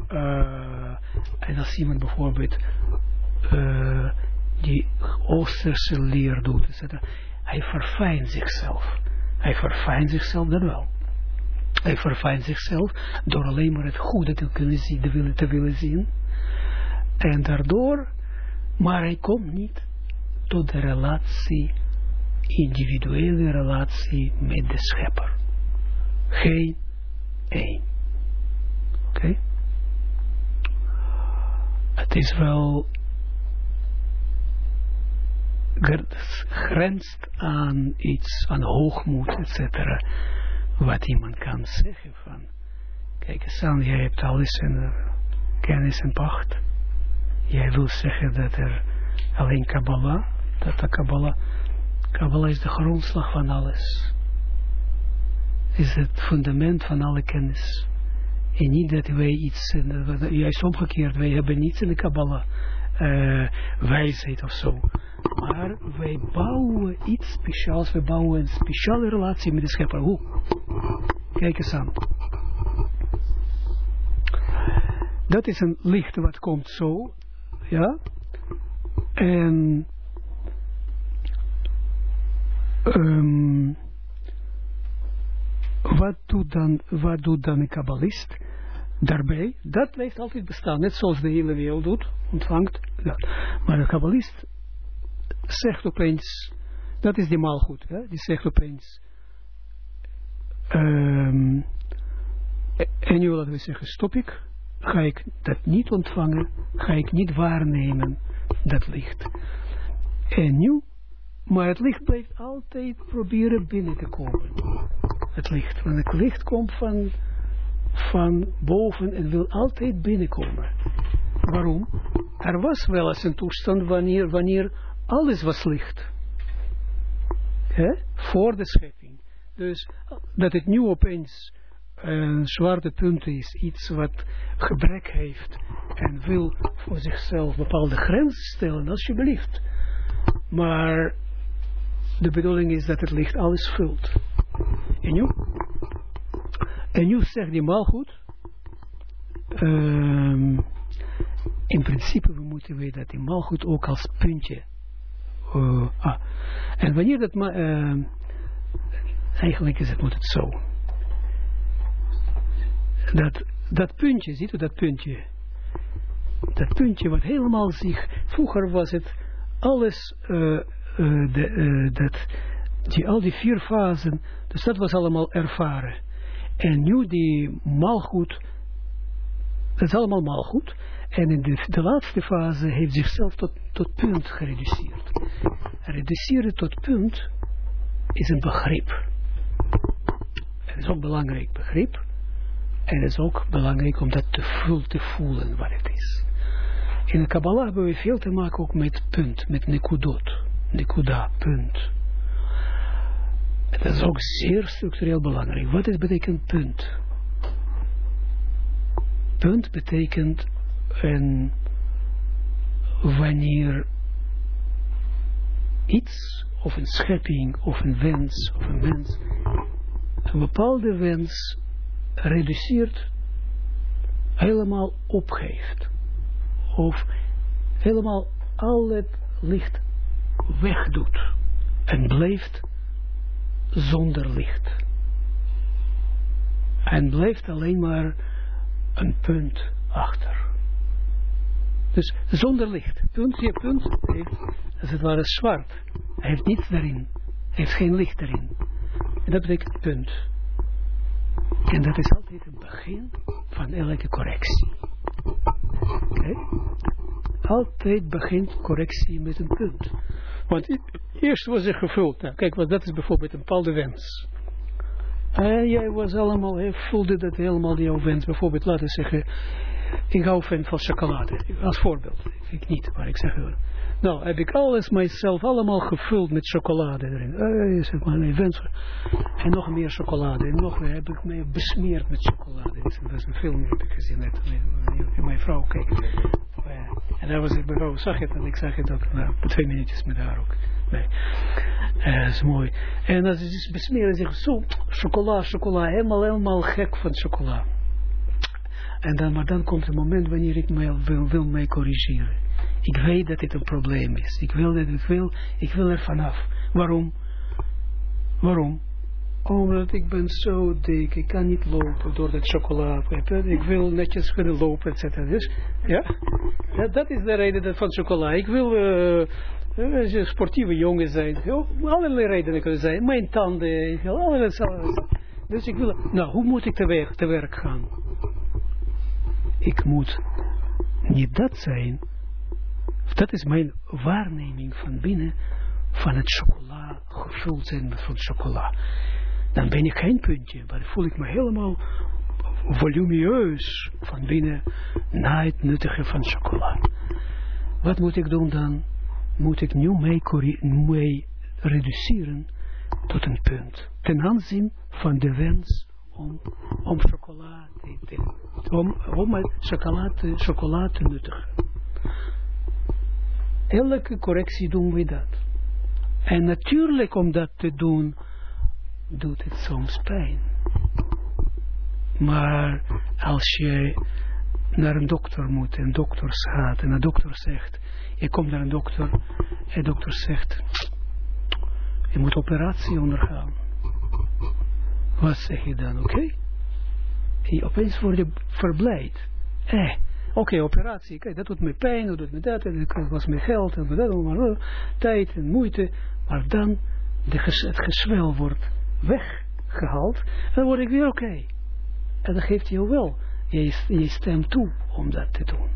Speaker 1: Uh, en als iemand bijvoorbeeld uh, die Oosterse leer doet. Hij verfijnt zichzelf. Hij verfijnt zichzelf, dat wel. Hij verfijnt zichzelf door alleen maar het goede te kunnen zien, te willen, te willen zien. En daardoor, maar hij komt niet tot de relatie, individuele relatie met de schepper. Geen één. Oké? Het is wel grenst aan iets, aan hoogmoed, etc. Wat iemand kan zeggen van, kijk eens aan, jij hebt alles in kennis en pacht. Jij wil zeggen dat er alleen Kabbalah, dat de Kabbalah, Kabbalah is de grondslag van alles. Is het fundament van alle kennis. En niet dat wij iets, juist omgekeerd, wij hebben niets in de Kabbalah, uh, wijsheid of zo. Maar wij bouwen iets speciaals, we bouwen een speciale relatie met de schepper. Kijk eens aan. Dat is een licht wat komt zo, ja. En um, wat doet dan, wat doet dan een kabbalist daarbij? Dat blijft altijd bestaan, net zoals de hele wereld doet, ontvangt. Maar een kabbalist zegt opeens, dat is die maalgoed, hè? die zegt opeens, um, en nu laten we zeggen, stop ik, ga ik dat niet ontvangen, ga ik niet waarnemen, dat licht. En nu, maar het licht blijft altijd proberen binnen te komen. Het licht, want het licht komt van, van boven en wil altijd binnenkomen. Waarom? Er was wel eens een toestand wanneer, wanneer alles was licht. He? Voor de schepping. Dus dat het nu opeens een zwarte punt is, iets wat gebrek heeft en wil voor zichzelf bepaalde grenzen stellen, alsjeblieft. Maar de bedoeling is dat het licht alles vult. En nu? En nu zegt die malgoed, um, in principe we moeten weten dat die malgoed ook als puntje ah. En wanneer dat uh, eigenlijk is het, moet het zo. Dat, dat puntje, ziet u dat puntje? Dat puntje wat helemaal zich, vroeger was het alles, de, dat, die, al die vier fasen, dus dat was allemaal ervaren. En nu die maalgoed, dat is allemaal maalgoed. En in de, de laatste fase heeft zichzelf tot, tot punt gereduceerd. Reduceren tot punt is een begrip. Het is ook een belangrijk begrip. En het is ook belangrijk om dat te, voel, te voelen wat het is. In de Kabbalah hebben we veel te maken ook met punt, met nekudot. Nekuda, punt. Dat is ook zeer structureel belangrijk. Wat is betekent punt? Punt betekent een wanneer iets, of een schepping, of een wens, of een mens, een bepaalde wens reduceert, helemaal opgeeft. Of helemaal al het licht wegdoet. En blijft zonder licht. En blijft alleen maar een punt achter. Dus zonder licht. Punt, je punt heeft, als het ware zwart. Hij heeft niets daarin. Hij heeft geen licht erin. En dat betekent punt. En dat is altijd het begin van elke correctie. Oké? Altijd begint correctie met een punt. Want eerst was er gevuld. Nou, kijk, wat dat is bijvoorbeeld een bepaalde wens. En jij was allemaal, hij voelde dat helemaal jouw wens. Bijvoorbeeld, laten we zeggen, ik hou van, van chocolade. Als voorbeeld. Ik niet, maar ik zeg wel. Nou, heb ik alles mijzelf allemaal gevuld met chocolade erin. Eh, zeg maar, een. En nog meer chocolade. En nog meer heb ik me besmeerd met chocolade. Dat is een film heb ik gezien net. Mijn vrouw keek. En daar was ik bij vrouw, zag het en ik zag het ook. Nou, twee minuutjes met haar ook. Nee. Uh, dat is mooi. En als ze besmeren zich zo, chocola, chocola, helemaal, helemaal gek van chocola. En dan, maar dan komt het moment wanneer ik mij wil, wil mij corrigeren. Ik weet dat dit een probleem is. Ik wil dat ik wil, ik wil er vanaf. Waarom? Waarom? Omdat ik ben zo dik, ik kan niet lopen door dat chocola. Ik wil netjes kunnen lopen, etc. Dus, ja? ja, dat is de reden dat van chocola. Ik wil uh, sportieve jongen zijn. allerlei redenen kunnen zijn. Mijn tanden, allerlei, Dus ik wil, nou, hoe moet ik te werk, te werk gaan? Ik moet niet dat zijn. Dat is mijn waarneming van binnen van het chocola, gevuld zijn van chocola. Dan ben ik geen puntje, maar voel ik me helemaal volumieus van binnen na het nuttige van chocola. Wat moet ik doen dan? Moet ik nu mee, mee reduceren tot een punt. Ten aanzien van de wens om, om te, om, om te, chocola te nuttigen. Elke correctie doen we dat. En natuurlijk om dat te doen, doet het soms pijn. Maar als je naar een dokter moet en dokter gaat en de dokter zegt, je komt naar een dokter en de dokter zegt, je moet operatie ondergaan. Wat zeg je dan, oké? Okay? Opeens word je verblijd. Eh, oké, operatie, kijk, dat doet me pijn, dat doet me dat, en dat was me geld, en dat, maar, tijd en moeite, maar dan de het gezwel wordt weggehaald, dan word ik weer oké. En dan geeft jou wel je, je stem toe om dat te doen.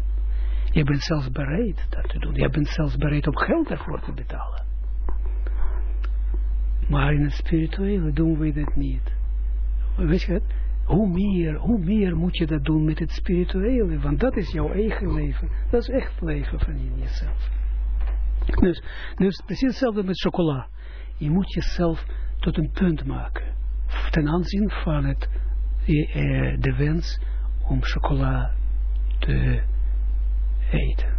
Speaker 1: Je bent zelfs bereid dat te doen. Je bent zelfs bereid om geld ervoor te betalen. Maar in het spirituele doen we dat niet. Weet je het? Hoe meer, hoe meer moet je dat doen met het spirituele? Want dat is jouw eigen leven. Dat is echt leven van jezelf. Dus, dus precies hetzelfde met chocola. Je moet jezelf tot een punt maken. Ten aanzien van het, eh, de wens om chocola te eten.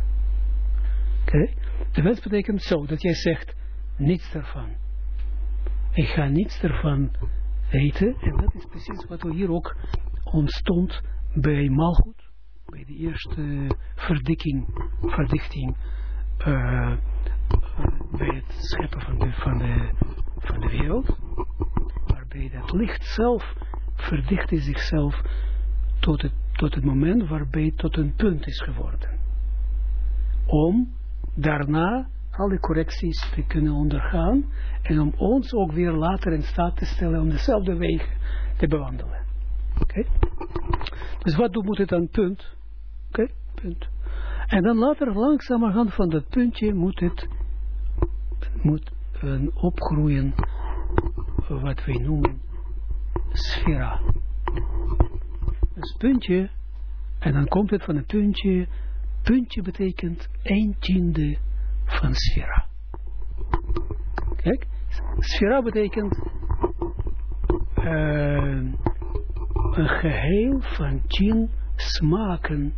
Speaker 1: Oké? De wens betekent zo, dat jij zegt, niets ervan. Ik ga niets ervan eten. En dat is precies wat er hier ook ontstond bij Malgoed. Bij de eerste verdikking, verdichting. Uh, bij het scheppen van de, van de, van de wereld. Waarbij dat licht zelf verdichtte zichzelf tot het, tot het moment waarbij het tot een punt is geworden. Om daarna alle correcties te kunnen ondergaan en om ons ook weer later in staat te stellen om dezelfde weg te bewandelen. Oké? Dus wat moet het dan? Punt. Oké? Punt. En dan later langzamerhand van dat puntje moet het moet een opgroeien wat wij noemen sfera. Dus puntje en dan komt het van een puntje puntje betekent een tiende van sfera. Kijk, sfera betekent uh, een geheel van tien smaken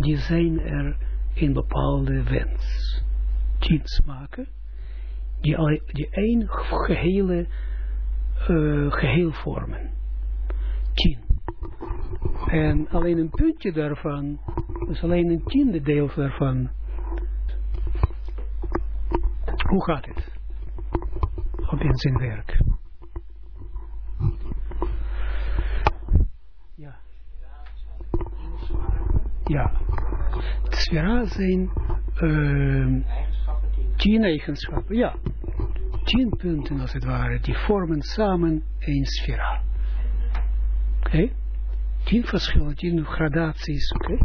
Speaker 1: die zijn er in bepaalde wens. Tien smaken, die, die één gehele uh, geheel vormen. Tien. En alleen een puntje daarvan, dus alleen een tiende deel daarvan. Hoe gaat het? Op in zijn werk. Ja. Ja. Sfera zijn uh, tien eigenschappen. Ja. Tien punten als het ware. Die vormen samen een sfera. Oké. Tien verschillende, tien gradaties. Oké.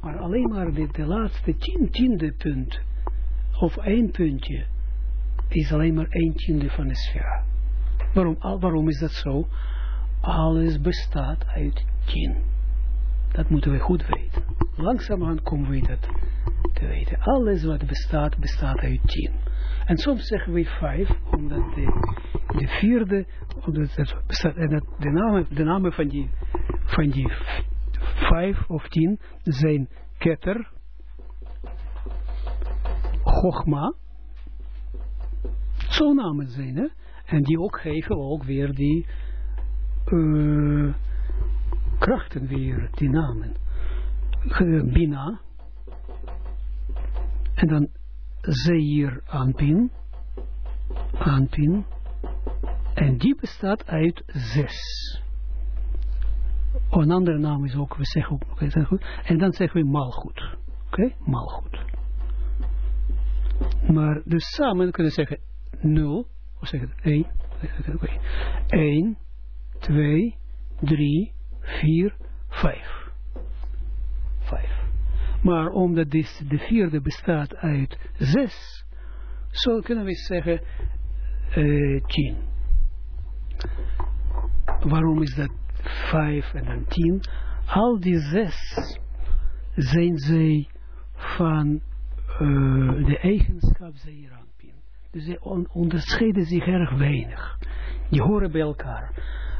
Speaker 1: Maar alleen maar de, de laatste tien tiende punt. Of één puntje. Is alleen maar één tiende van de sfera. Waarom, waarom is dat zo? Alles bestaat uit tien. Dat moeten we goed weten. Langzamerhand komen we dat te weten. Alles wat bestaat, bestaat uit tien. En soms zeggen we vijf, omdat de, de vierde, omdat het bestaat, en dat de, namen, de namen van die, van die vijf of tien zijn ketter, Chogma, zo namen zijn, hè? En die ook geven ook weer die uh, krachten weer, die namen. Bina. En dan Zeir Anpin. Anpin. En die bestaat uit zes. Een andere naam is ook, we zeggen ook, zeggen goed. En dan zeggen we malgoed. Oké, okay? malgoed. Maar dus samen kunnen we zeggen 0, of zeg het 1, 1, 2, 3, 4, 5. 5. Maar omdat dit, de vierde bestaat uit 6, zo kunnen we zeggen uh, 10. Waarom is dat 5 en dan 10? Al die 6 zijn zij van uh, de eigenschap Zeeranpin. Dus ze on onderscheiden zich erg weinig. Die horen bij elkaar.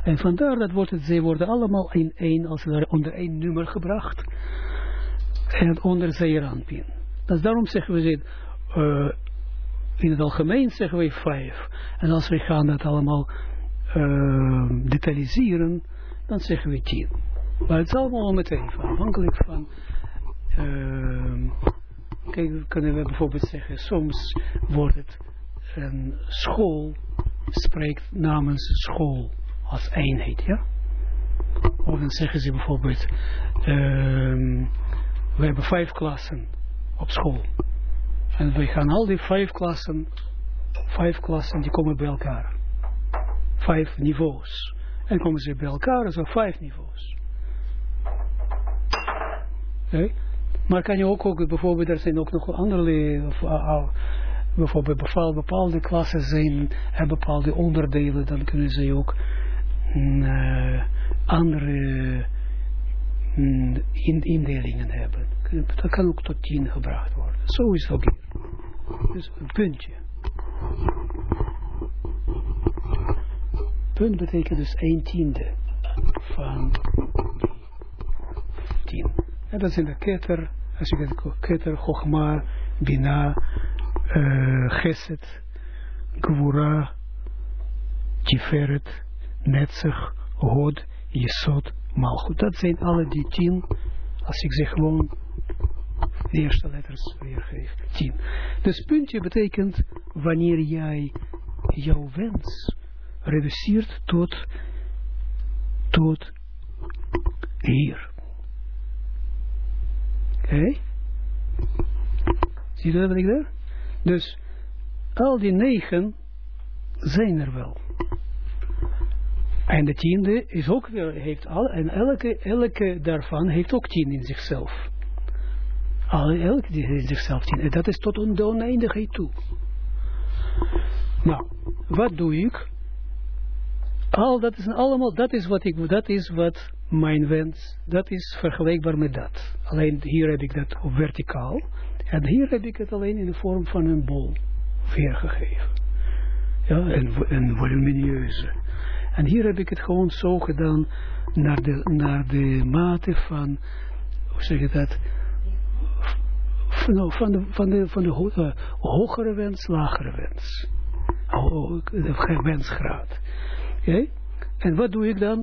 Speaker 1: En vandaar dat wordt het, ze worden allemaal in één, als onder één nummer gebracht. En onder Zeeranpin. Dus daarom zeggen we dit, uh, in het algemeen zeggen we vijf. En als we gaan dat allemaal uh, dan zeggen we tien. Maar het is allemaal meteen afhankelijk van... Uh, kijk, kunnen we bijvoorbeeld zeggen, soms wordt het een school, spreekt namens school als eenheid, ja? Of dan zeggen ze bijvoorbeeld, uh, we hebben vijf klassen op school. En we gaan al die vijf klassen, vijf klassen, die komen bij elkaar. Vijf niveaus. En komen ze bij elkaar, zo vijf niveaus. Maar kan je ook, ook bijvoorbeeld, er zijn ook nog andere, bijvoorbeeld bepaalde, bepaalde klassen zijn, hebben bepaalde onderdelen, dan kunnen ze ook uh, andere uh, in, indelingen hebben. Dat kan ook tot tien gebracht worden. Zo is het ook hier. Dus een puntje. Punt betekent dus een tiende van tien. En dat zijn de ketter, als je het ketter, chogma, bina, uh, geset, gwura, tiferet, netzig, hod, jesod, malchut. Dat zijn alle die tien, als ik zeg gewoon de eerste letters weergeef. Tien. Dus puntje betekent wanneer jij jouw wens reduceert tot, tot hier. Oké? Zie je dat wat ik daar? Dus al die negen zijn er wel. En de tiende is ook weer, heeft al, en elke, elke daarvan heeft ook tien in zichzelf. Alle, elke die heeft zichzelf tien. En dat is tot de oneindigheid toe. Nou, wat doe ik? Al dat is allemaal, dat is wat ik, dat is wat mijn wens, dat is vergelijkbaar met dat. Alleen hier heb ik dat op verticaal. En hier heb ik het alleen in de vorm van een bol weergegeven. Ja, een, een volumineuze. En hier heb ik het gewoon zo gedaan naar de, naar de mate van, hoe zeg je dat, nou, van de, van de, van de uh, hogere wens, lagere wens. Oh, de wensgraad. Oké? En wat doe ik dan?